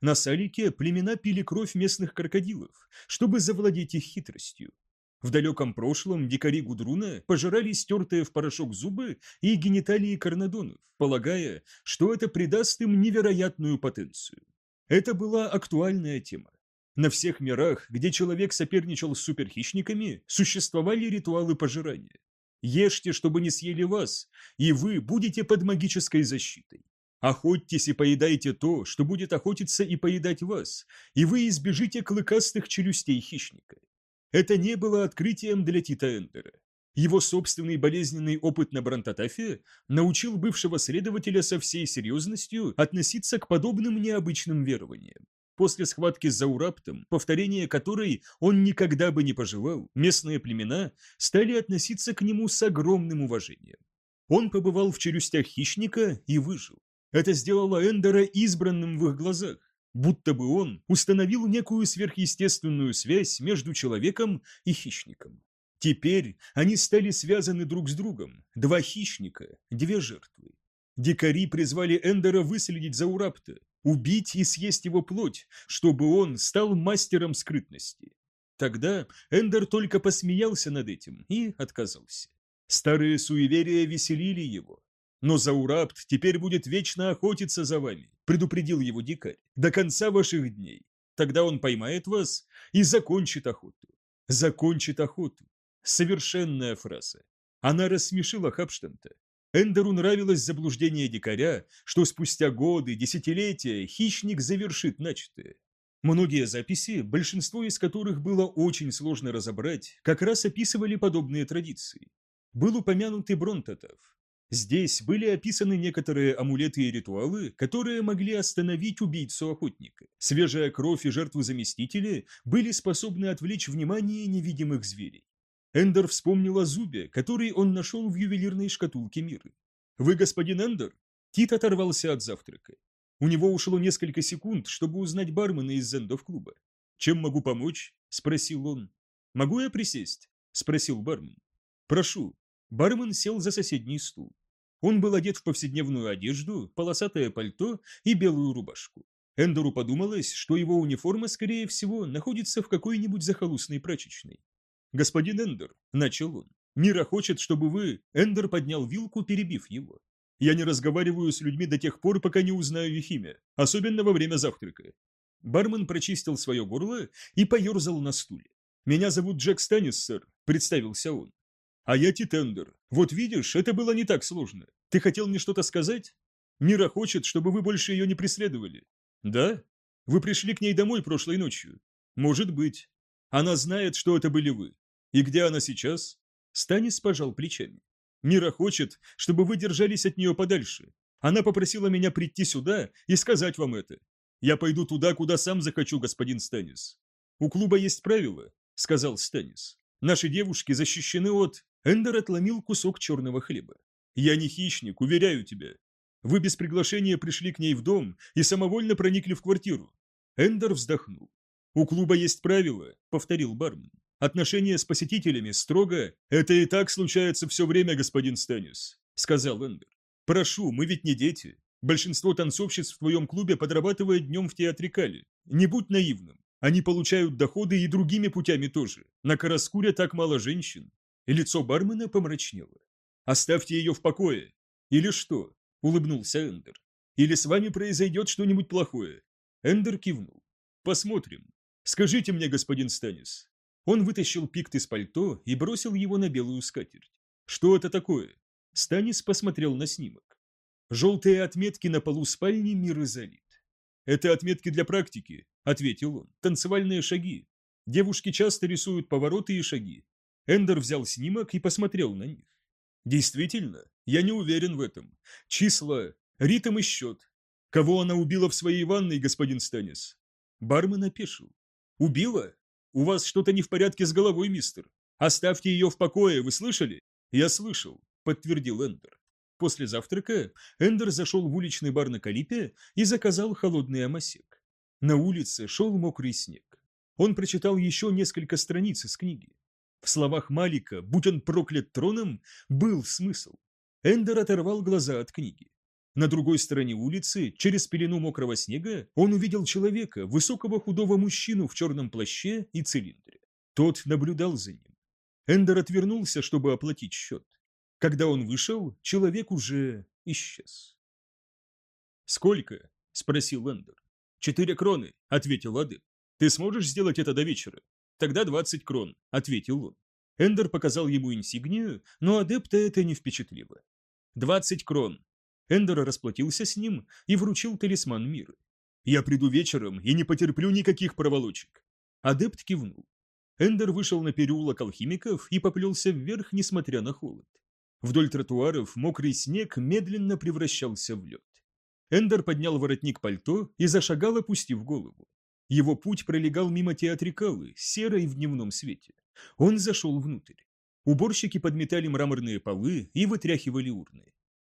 На Салике племена пили кровь местных крокодилов, чтобы завладеть их хитростью. В далеком прошлом дикари Гудруна пожирали стертые в порошок зубы и гениталии карнадонов, полагая, что это придаст им невероятную потенцию. Это была актуальная тема. На всех мирах, где человек соперничал с суперхищниками, существовали ритуалы пожирания. Ешьте, чтобы не съели вас, и вы будете под магической защитой. Охотьтесь и поедайте то, что будет охотиться и поедать вас, и вы избежите клыкастых челюстей хищника. Это не было открытием для Тита Эндера. Его собственный болезненный опыт на Брантатафе научил бывшего следователя со всей серьезностью относиться к подобным необычным верованиям. После схватки с Заураптом, повторение которой он никогда бы не пожелал, местные племена стали относиться к нему с огромным уважением. Он побывал в челюстях хищника и выжил. Это сделало Эндера избранным в их глазах, будто бы он установил некую сверхъестественную связь между человеком и хищником. Теперь они стали связаны друг с другом, два хищника, две жертвы. Дикари призвали Эндера выследить Заурапта, убить и съесть его плоть, чтобы он стал мастером скрытности. Тогда Эндер только посмеялся над этим и отказался. Старые суеверия веселили его. Но Заурапт теперь будет вечно охотиться за вами, предупредил его дикарь, до конца ваших дней. Тогда он поймает вас и закончит охоту. Закончит охоту. Совершенная фраза. Она рассмешила Хабштанта. Эндеру нравилось заблуждение дикаря, что спустя годы, десятилетия хищник завершит начатое. Многие записи, большинство из которых было очень сложно разобрать, как раз описывали подобные традиции. Был упомянут и Бронтатов. Здесь были описаны некоторые амулеты и ритуалы, которые могли остановить убийцу-охотника. Свежая кровь и жертвы заместители были способны отвлечь внимание невидимых зверей. Эндер вспомнил о зубе, который он нашел в ювелирной шкатулке Миры. «Вы господин Эндер?» Тит оторвался от завтрака. У него ушло несколько секунд, чтобы узнать бармена из зендов-клуба. «Чем могу помочь?» – спросил он. «Могу я присесть?» – спросил бармен. «Прошу». Бармен сел за соседний стул. Он был одет в повседневную одежду, полосатое пальто и белую рубашку. Эндеру подумалось, что его униформа, скорее всего, находится в какой-нибудь захолустной прачечной. «Господин Эндер», — начал он, — «Мира хочет, чтобы вы...» Эндер поднял вилку, перебив его. «Я не разговариваю с людьми до тех пор, пока не узнаю их имя, особенно во время завтрака». Бармен прочистил свое горло и поерзал на стуле. «Меня зовут Джек Станис, сэр», — представился он. «А я Титендер. Вот видишь, это было не так сложно. Ты хотел мне что-то сказать? Мира хочет, чтобы вы больше ее не преследовали». «Да? Вы пришли к ней домой прошлой ночью?» «Может быть. Она знает, что это были вы. «И где она сейчас?» Станис пожал плечами. «Мира хочет, чтобы вы держались от нее подальше. Она попросила меня прийти сюда и сказать вам это. Я пойду туда, куда сам захочу, господин Станис. У клуба есть правила», — сказал Станис. «Наши девушки защищены от...» Эндер отломил кусок черного хлеба. «Я не хищник, уверяю тебя. Вы без приглашения пришли к ней в дом и самовольно проникли в квартиру». Эндер вздохнул. «У клуба есть правила», — повторил бармен. Отношения с посетителями строго. Это и так случается все время, господин Станис, сказал Эндер. Прошу, мы ведь не дети. Большинство танцовщиц в твоем клубе подрабатывает днем в театрикале. Не будь наивным. Они получают доходы и другими путями тоже. На Караскуре так мало женщин. И лицо бармена помрачнело. Оставьте ее в покое. Или что? Улыбнулся Эндер. Или с вами произойдет что-нибудь плохое? Эндер кивнул. Посмотрим. Скажите мне, господин Станис, он вытащил пикт из пальто и бросил его на белую скатерть. «Что это такое?» Станис посмотрел на снимок. «Желтые отметки на полу спальни мир изолит». «Это отметки для практики», — ответил он. «Танцевальные шаги. Девушки часто рисуют повороты и шаги». Эндер взял снимок и посмотрел на них. «Действительно, я не уверен в этом. Числа, ритм и счет. Кого она убила в своей ванной, господин Станис?» Бармен опешил. «Убила? «У вас что-то не в порядке с головой, мистер. Оставьте ее в покое, вы слышали?» «Я слышал», — подтвердил Эндер. После завтрака Эндер зашел в уличный бар на Калипе и заказал холодный амасек. На улице шел мокрый снег. Он прочитал еще несколько страниц из книги. В словах Малика, будь он проклят троном, был смысл. Эндер оторвал глаза от книги. На другой стороне улицы, через пелену мокрого снега, он увидел человека, высокого худого мужчину в черном плаще и цилиндре. Тот наблюдал за ним. Эндер отвернулся, чтобы оплатить счет. Когда он вышел, человек уже исчез. «Сколько?» – спросил Эндер. «Четыре кроны», – ответил Адеп. «Ты сможешь сделать это до вечера?» «Тогда двадцать крон», – ответил он. Эндер показал ему инсигнию, но адепта это не впечатлило. «Двадцать крон». Эндер расплатился с ним и вручил талисман мира. «Я приду вечером и не потерплю никаких проволочек». Адепт кивнул. Эндер вышел на переулок алхимиков и поплелся вверх, несмотря на холод. Вдоль тротуаров мокрый снег медленно превращался в лед. Эндер поднял воротник пальто и зашагал, опустив голову. Его путь пролегал мимо театрикалы, серой в дневном свете. Он зашел внутрь. Уборщики подметали мраморные полы и вытряхивали урны.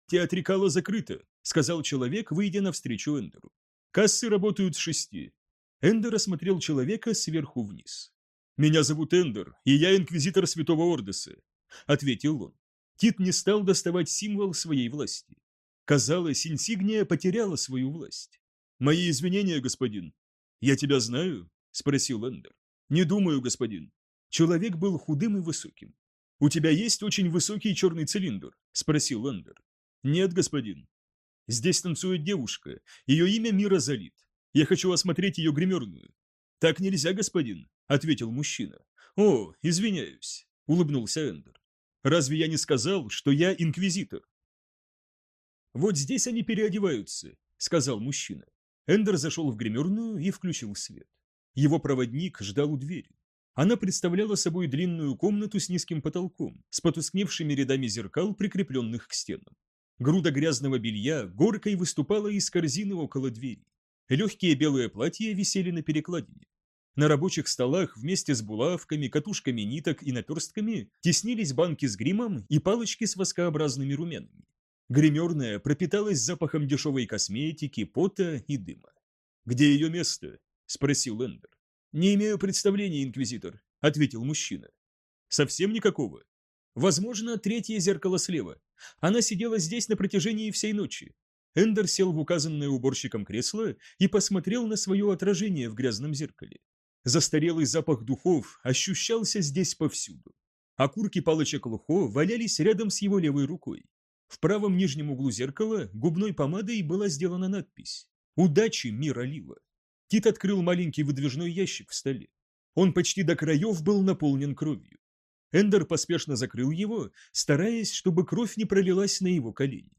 «Театрикала закрыта», — сказал человек, выйдя навстречу Эндеру. «Кассы работают с шести». Эндер осмотрел человека сверху вниз. «Меня зовут Эндер, и я инквизитор Святого Ордеса», — ответил он. Тит не стал доставать символ своей власти. Казалось, инсигния потеряла свою власть. «Мои извинения, господин». «Я тебя знаю?» – спросил Эндер. «Не думаю, господин». Человек был худым и высоким. «У тебя есть очень высокий черный цилиндр?» – спросил Эндер. «Нет, господин». «Здесь танцует девушка. Ее имя Мира Залит. Я хочу осмотреть ее гримерную». «Так нельзя, господин», – ответил мужчина. «О, извиняюсь», – улыбнулся Эндер. «Разве я не сказал, что я инквизитор?» «Вот здесь они переодеваются», — сказал мужчина. Эндер зашел в гримерную и включил свет. Его проводник ждал у двери. Она представляла собой длинную комнату с низким потолком, с потускневшими рядами зеркал, прикрепленных к стенам. Груда грязного белья горкой выступала из корзины около двери. Легкие белые платья висели на перекладине. На рабочих столах вместе с булавками, катушками ниток и наперстками теснились банки с гримом и палочки с воскообразными румянами. Гримерная пропиталась запахом дешевой косметики, пота и дыма. «Где ее место?» – спросил Эндер. «Не имею представления, инквизитор», – ответил мужчина. «Совсем никакого?» «Возможно, третье зеркало слева. Она сидела здесь на протяжении всей ночи». Эндер сел в указанное уборщиком кресло и посмотрел на свое отражение в грязном зеркале. Застарелый запах духов ощущался здесь повсюду. Окурки палочек лухо валялись рядом с его левой рукой. В правом нижнем углу зеркала губной помадой была сделана надпись «Удачи, мира Лила». Тит открыл маленький выдвижной ящик в столе. Он почти до краев был наполнен кровью. Эндер поспешно закрыл его, стараясь, чтобы кровь не пролилась на его колени.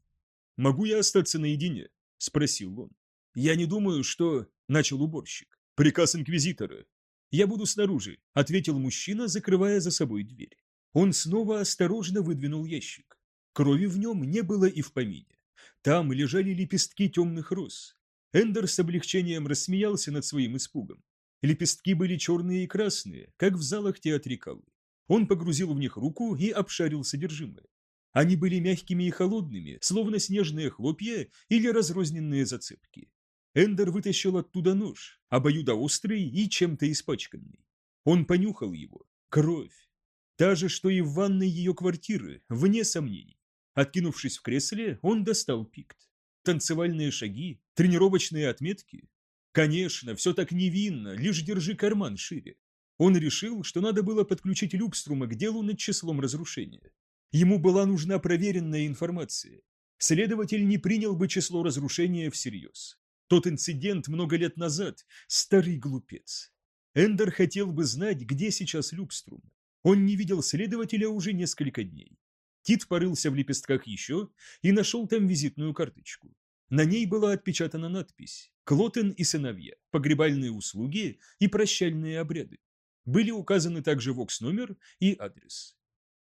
«Могу я остаться наедине?» – спросил он. «Я не думаю, что...» – начал уборщик. «Приказ инквизитора». «Я буду снаружи», – ответил мужчина, закрывая за собой дверь. Он снова осторожно выдвинул ящик. Крови в нем не было и в помине. Там лежали лепестки темных роз. Эндер с облегчением рассмеялся над своим испугом. Лепестки были черные и красные, как в залах театрикалы. Он погрузил в них руку и обшарил содержимое. Они были мягкими и холодными, словно снежные хлопья или разрозненные зацепки. Эндер вытащил оттуда нож, обоюдоострый и чем-то испачканный. Он понюхал его. Кровь. Та же, что и в ванной ее квартиры, вне сомнений. Откинувшись в кресле, он достал пикт. Танцевальные шаги, тренировочные отметки. Конечно, все так невинно, лишь держи карман шире. Он решил, что надо было подключить Любструма к делу над числом разрушения. Ему была нужна проверенная информация. Следователь не принял бы число разрушения всерьез. Тот инцидент много лет назад – старый глупец. Эндер хотел бы знать, где сейчас Любструм. Он не видел следователя уже несколько дней. Тит порылся в лепестках еще и нашел там визитную карточку. На ней была отпечатана надпись «Клотен и сыновья. Погребальные услуги и прощальные обряды». Были указаны также вокс-номер и адрес.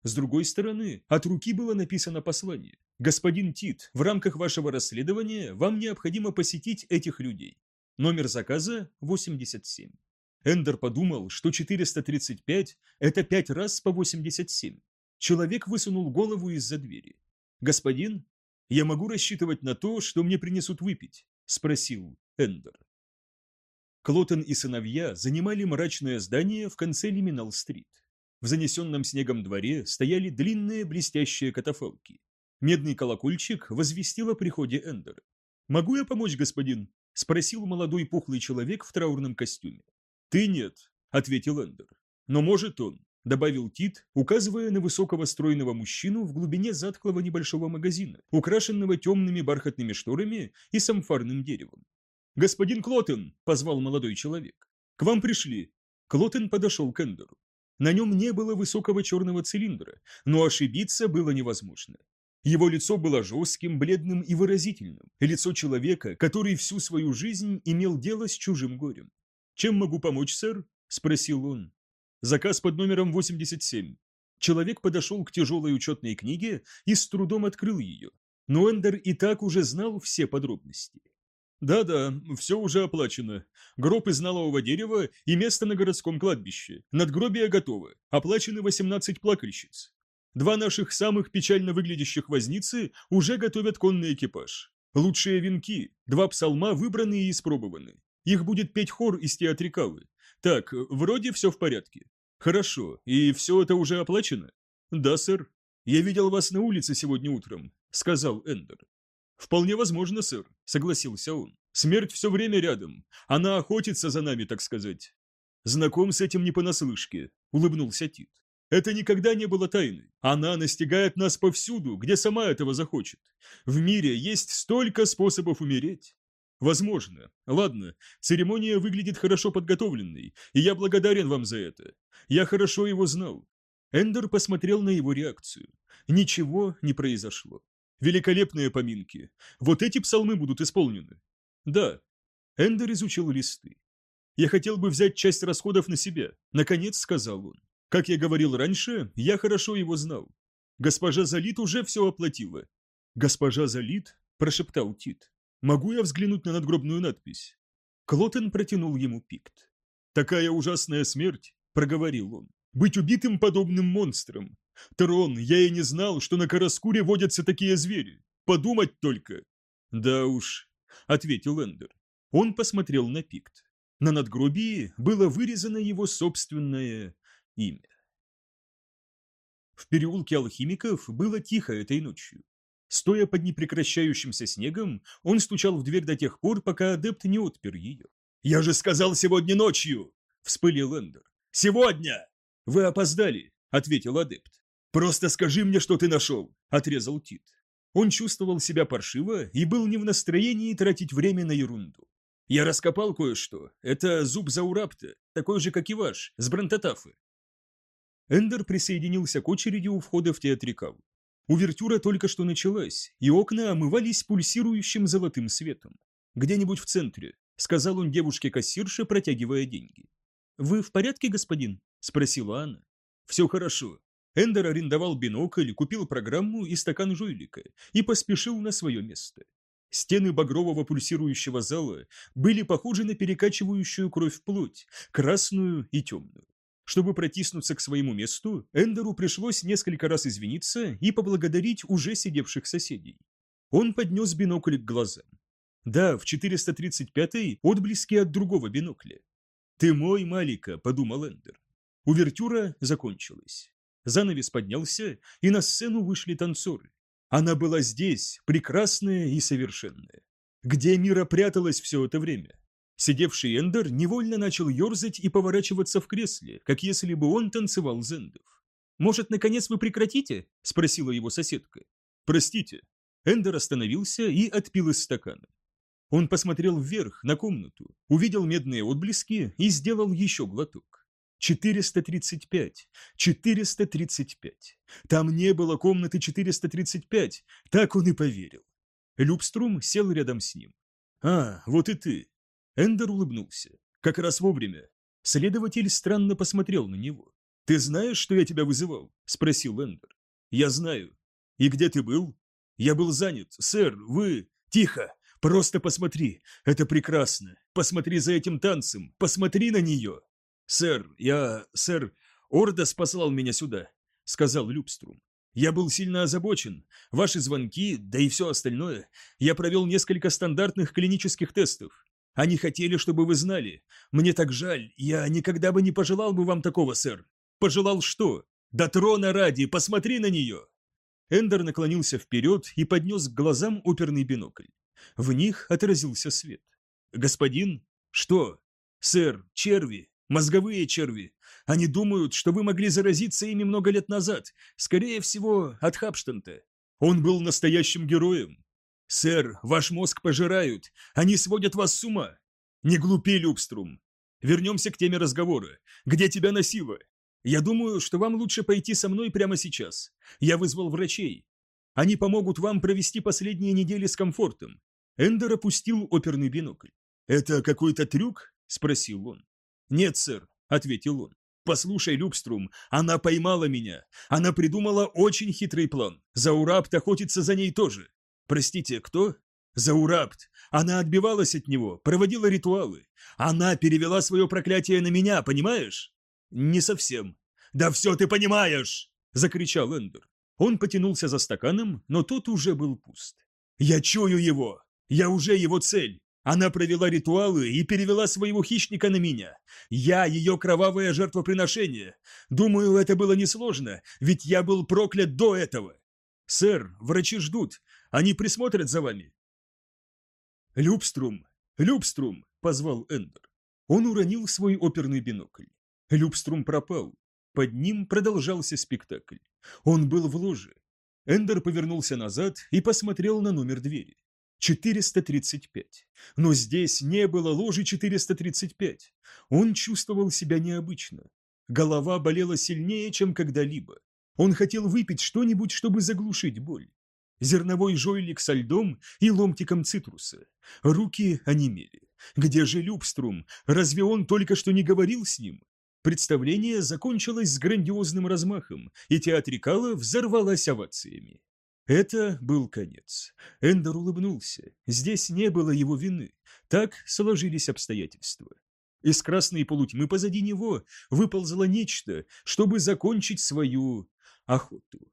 С другой стороны, от руки было написано послание. «Господин Тит, в рамках вашего расследования вам необходимо посетить этих людей. Номер заказа 87». Эндер подумал, что 435 – это пять раз по 87. Человек высунул голову из-за двери. «Господин, я могу рассчитывать на то, что мне принесут выпить?» – спросил Эндер. Клотен и сыновья занимали мрачное здание в конце Лиминал-стрит. В занесенном снегом дворе стояли длинные блестящие катафалки. Медный колокольчик возвестил о приходе Эндера. «Могу я помочь, господин?» – спросил молодой пухлый человек в траурном костюме. «Ты нет», – ответил Эндер. «Но может он. добавил Тит, указывая на высокого стройного мужчину в глубине затхлого небольшого магазина, украшенного темными бархатными шторами и самфарным деревом. «Господин Клотен!» – позвал молодой человек. «К вам пришли!» Клотен подошел к Эндеру. На нем не было высокого черного цилиндра, но ошибиться было невозможно. Его лицо было жестким, бледным и выразительным. Лицо человека, который всю свою жизнь имел дело с чужим горем. «Чем могу помочь, сэр?» – спросил он. «Заказ под номером 87». Человек подошел к тяжелой учетной книге и с трудом открыл ее. Но Эндер и так уже знал все подробности. «Да-да, все уже оплачено. Гроб из налового дерева и место на городском кладбище. Надгробие готово. Оплачены 18 плакальщиц. Два наших самых печально выглядящих возницы уже готовят конный экипаж. Лучшие венки, два псалма выбраны и испробованы. Их будет петь хор из театрикалы. Так, вроде все в порядке. Хорошо, и все это уже оплачено? Да, сэр. Я видел вас на улице сегодня утром, сказал Эндер. «Вполне возможно, сэр», — согласился он. «Смерть все время рядом. Она охотится за нами, так сказать». «Знаком с этим не понаслышке», — улыбнулся Тит. «Это никогда не было тайной. Она настигает нас повсюду, где сама этого захочет. В мире есть столько способов умереть». «Возможно. Ладно, церемония выглядит хорошо подготовленной, и я благодарен вам за это. Я хорошо его знал». Эндер посмотрел на его реакцию. Ничего не произошло. Великолепные поминки. Вот эти псалмы будут исполнены. Да. Эндер изучил листы. Я хотел бы взять часть расходов на себя, наконец сказал он. Как я говорил раньше, я хорошо его знал. Госпожа Залит уже все оплатила. Госпожа Залит, прошептал Тит. Могу я взглянуть на надгробную надпись? Клотен протянул ему пикт. Такая ужасная смерть, проговорил он. Быть убитым подобным монстром. Трон, я и не знал, что на Караскуре водятся такие звери. Подумать только. Да уж, ответил Эндер. Он посмотрел на пикт. На надгробии было вырезано его собственное имя. В переулке алхимиков было тихо этой ночью. Стоя под непрекращающимся снегом, он стучал в дверь до тех пор, пока адепт не отпер ее. «Я же сказал сегодня ночью!» – вспылил Эндер. «Сегодня!» «Вы опоздали», – ответил адепт. «Просто скажи мне, что ты нашел», – отрезал Тит. Он чувствовал себя паршиво и был не в настроении тратить время на ерунду. «Я раскопал кое-что. Это зуб заурапта, такой же, как и ваш, с бронтотафы». Эндер присоединился к очереди у входа в театрикал. Увертюра только что началась, и окна омывались пульсирующим золотым светом. «Где-нибудь в центре», — сказал он девушке-кассирше, протягивая деньги. «Вы в порядке, господин?» — спросила она. «Все хорошо. Эндер арендовал бинокль, купил программу и стакан жуйлика и поспешил на свое место. Стены багрового пульсирующего зала были похожи на перекачивающую кровь плоть, красную и темную. Чтобы протиснуться к своему месту, Эндеру пришлось несколько раз извиниться и поблагодарить уже сидевших соседей. Он поднес бинокль к глазам. Да, в 435-й отблески от другого бинокля. «Ты мой, Малика», — подумал Эндер. Увертюра закончилась. Занавес поднялся, и на сцену вышли танцоры. Она была здесь, прекрасная и совершенная. Где Мира пряталась все это время? Сидевший Эндер невольно начал ерзать и поворачиваться в кресле, как если бы он танцевал зендов. «Может, наконец вы прекратите?» – спросила его соседка. «Простите». Эндер остановился и отпил из стакана. Он посмотрел вверх, на комнату, увидел медные отблески и сделал еще глоток. 435. 435. Там не было комнаты 435. Так он и поверил. Любструм сел рядом с ним. «А, вот и ты». Эндер улыбнулся. «Как раз вовремя». Следователь странно посмотрел на него. «Ты знаешь, что я тебя вызывал?» – спросил Эндер. «Я знаю». «И где ты был?» «Я был занят. Сэр, вы...» «Тихо! Просто посмотри! Это прекрасно! Посмотри за этим танцем! Посмотри на нее!» «Сэр, я... сэр, Ордос послал меня сюда», — сказал Любструм. «Я был сильно озабочен. Ваши звонки, да и все остальное. Я провел несколько стандартных клинических тестов. Они хотели, чтобы вы знали. Мне так жаль. Я никогда бы не пожелал бы вам такого, сэр. Пожелал что? Да трона ради, посмотри на нее!» Эндер наклонился вперед и поднес к глазам оперный бинокль. В них отразился свет. «Господин? Что? Сэр, черви, Мозговые черви. Они думают, что вы могли заразиться ими много лет назад. Скорее всего, от Хабштанта. Он был настоящим героем. Сэр, ваш мозг пожирают. Они сводят вас с ума. Не глупи, Любструм. Вернемся к теме разговора. Где тебя носило? Я думаю, что вам лучше пойти со мной прямо сейчас. Я вызвал врачей. Они помогут вам провести последние недели с комфортом. Эндер опустил оперный бинокль. «Это какой-то трюк?» – спросил он. «Нет, сэр», – ответил он. «Послушай, Люкструм, она поймала меня. Она придумала очень хитрый план. Заурабт охотится за ней тоже. Простите, кто? Заурабт. Она отбивалась от него, проводила ритуалы. Она перевела свое проклятие на меня, понимаешь? Не совсем. Да все ты понимаешь! Закричал Эндер. Он потянулся за стаканом, но тот уже был пуст. Я чую его! Я уже его цель! Она провела ритуалы и перевела своего хищника на меня. Я ее кровавое жертвоприношение. Думаю, это было несложно, ведь я был проклят до этого. Сэр, врачи ждут. Они присмотрят за вами. Любструм, Любструм, позвал Эндер. Он уронил свой оперный бинокль. Любструм пропал. Под ним продолжался спектакль. Он был в ложе. Эндер повернулся назад и посмотрел на номер двери. 435. Но здесь не было ложи 435. Он чувствовал себя необычно. Голова болела сильнее, чем когда-либо. Он хотел выпить что-нибудь, чтобы заглушить боль. Зерновой жойлик со льдом и ломтиком цитруса. Руки онемели. Где же Любструм? Разве он только что не говорил с ним? Представление закончилось с грандиозным размахом, и театрикала взорвалась овациями. Это был конец. Эндер улыбнулся. Здесь не было его вины. Так сложились обстоятельства. Из красной полутьмы позади него выползло нечто, чтобы закончить свою охоту.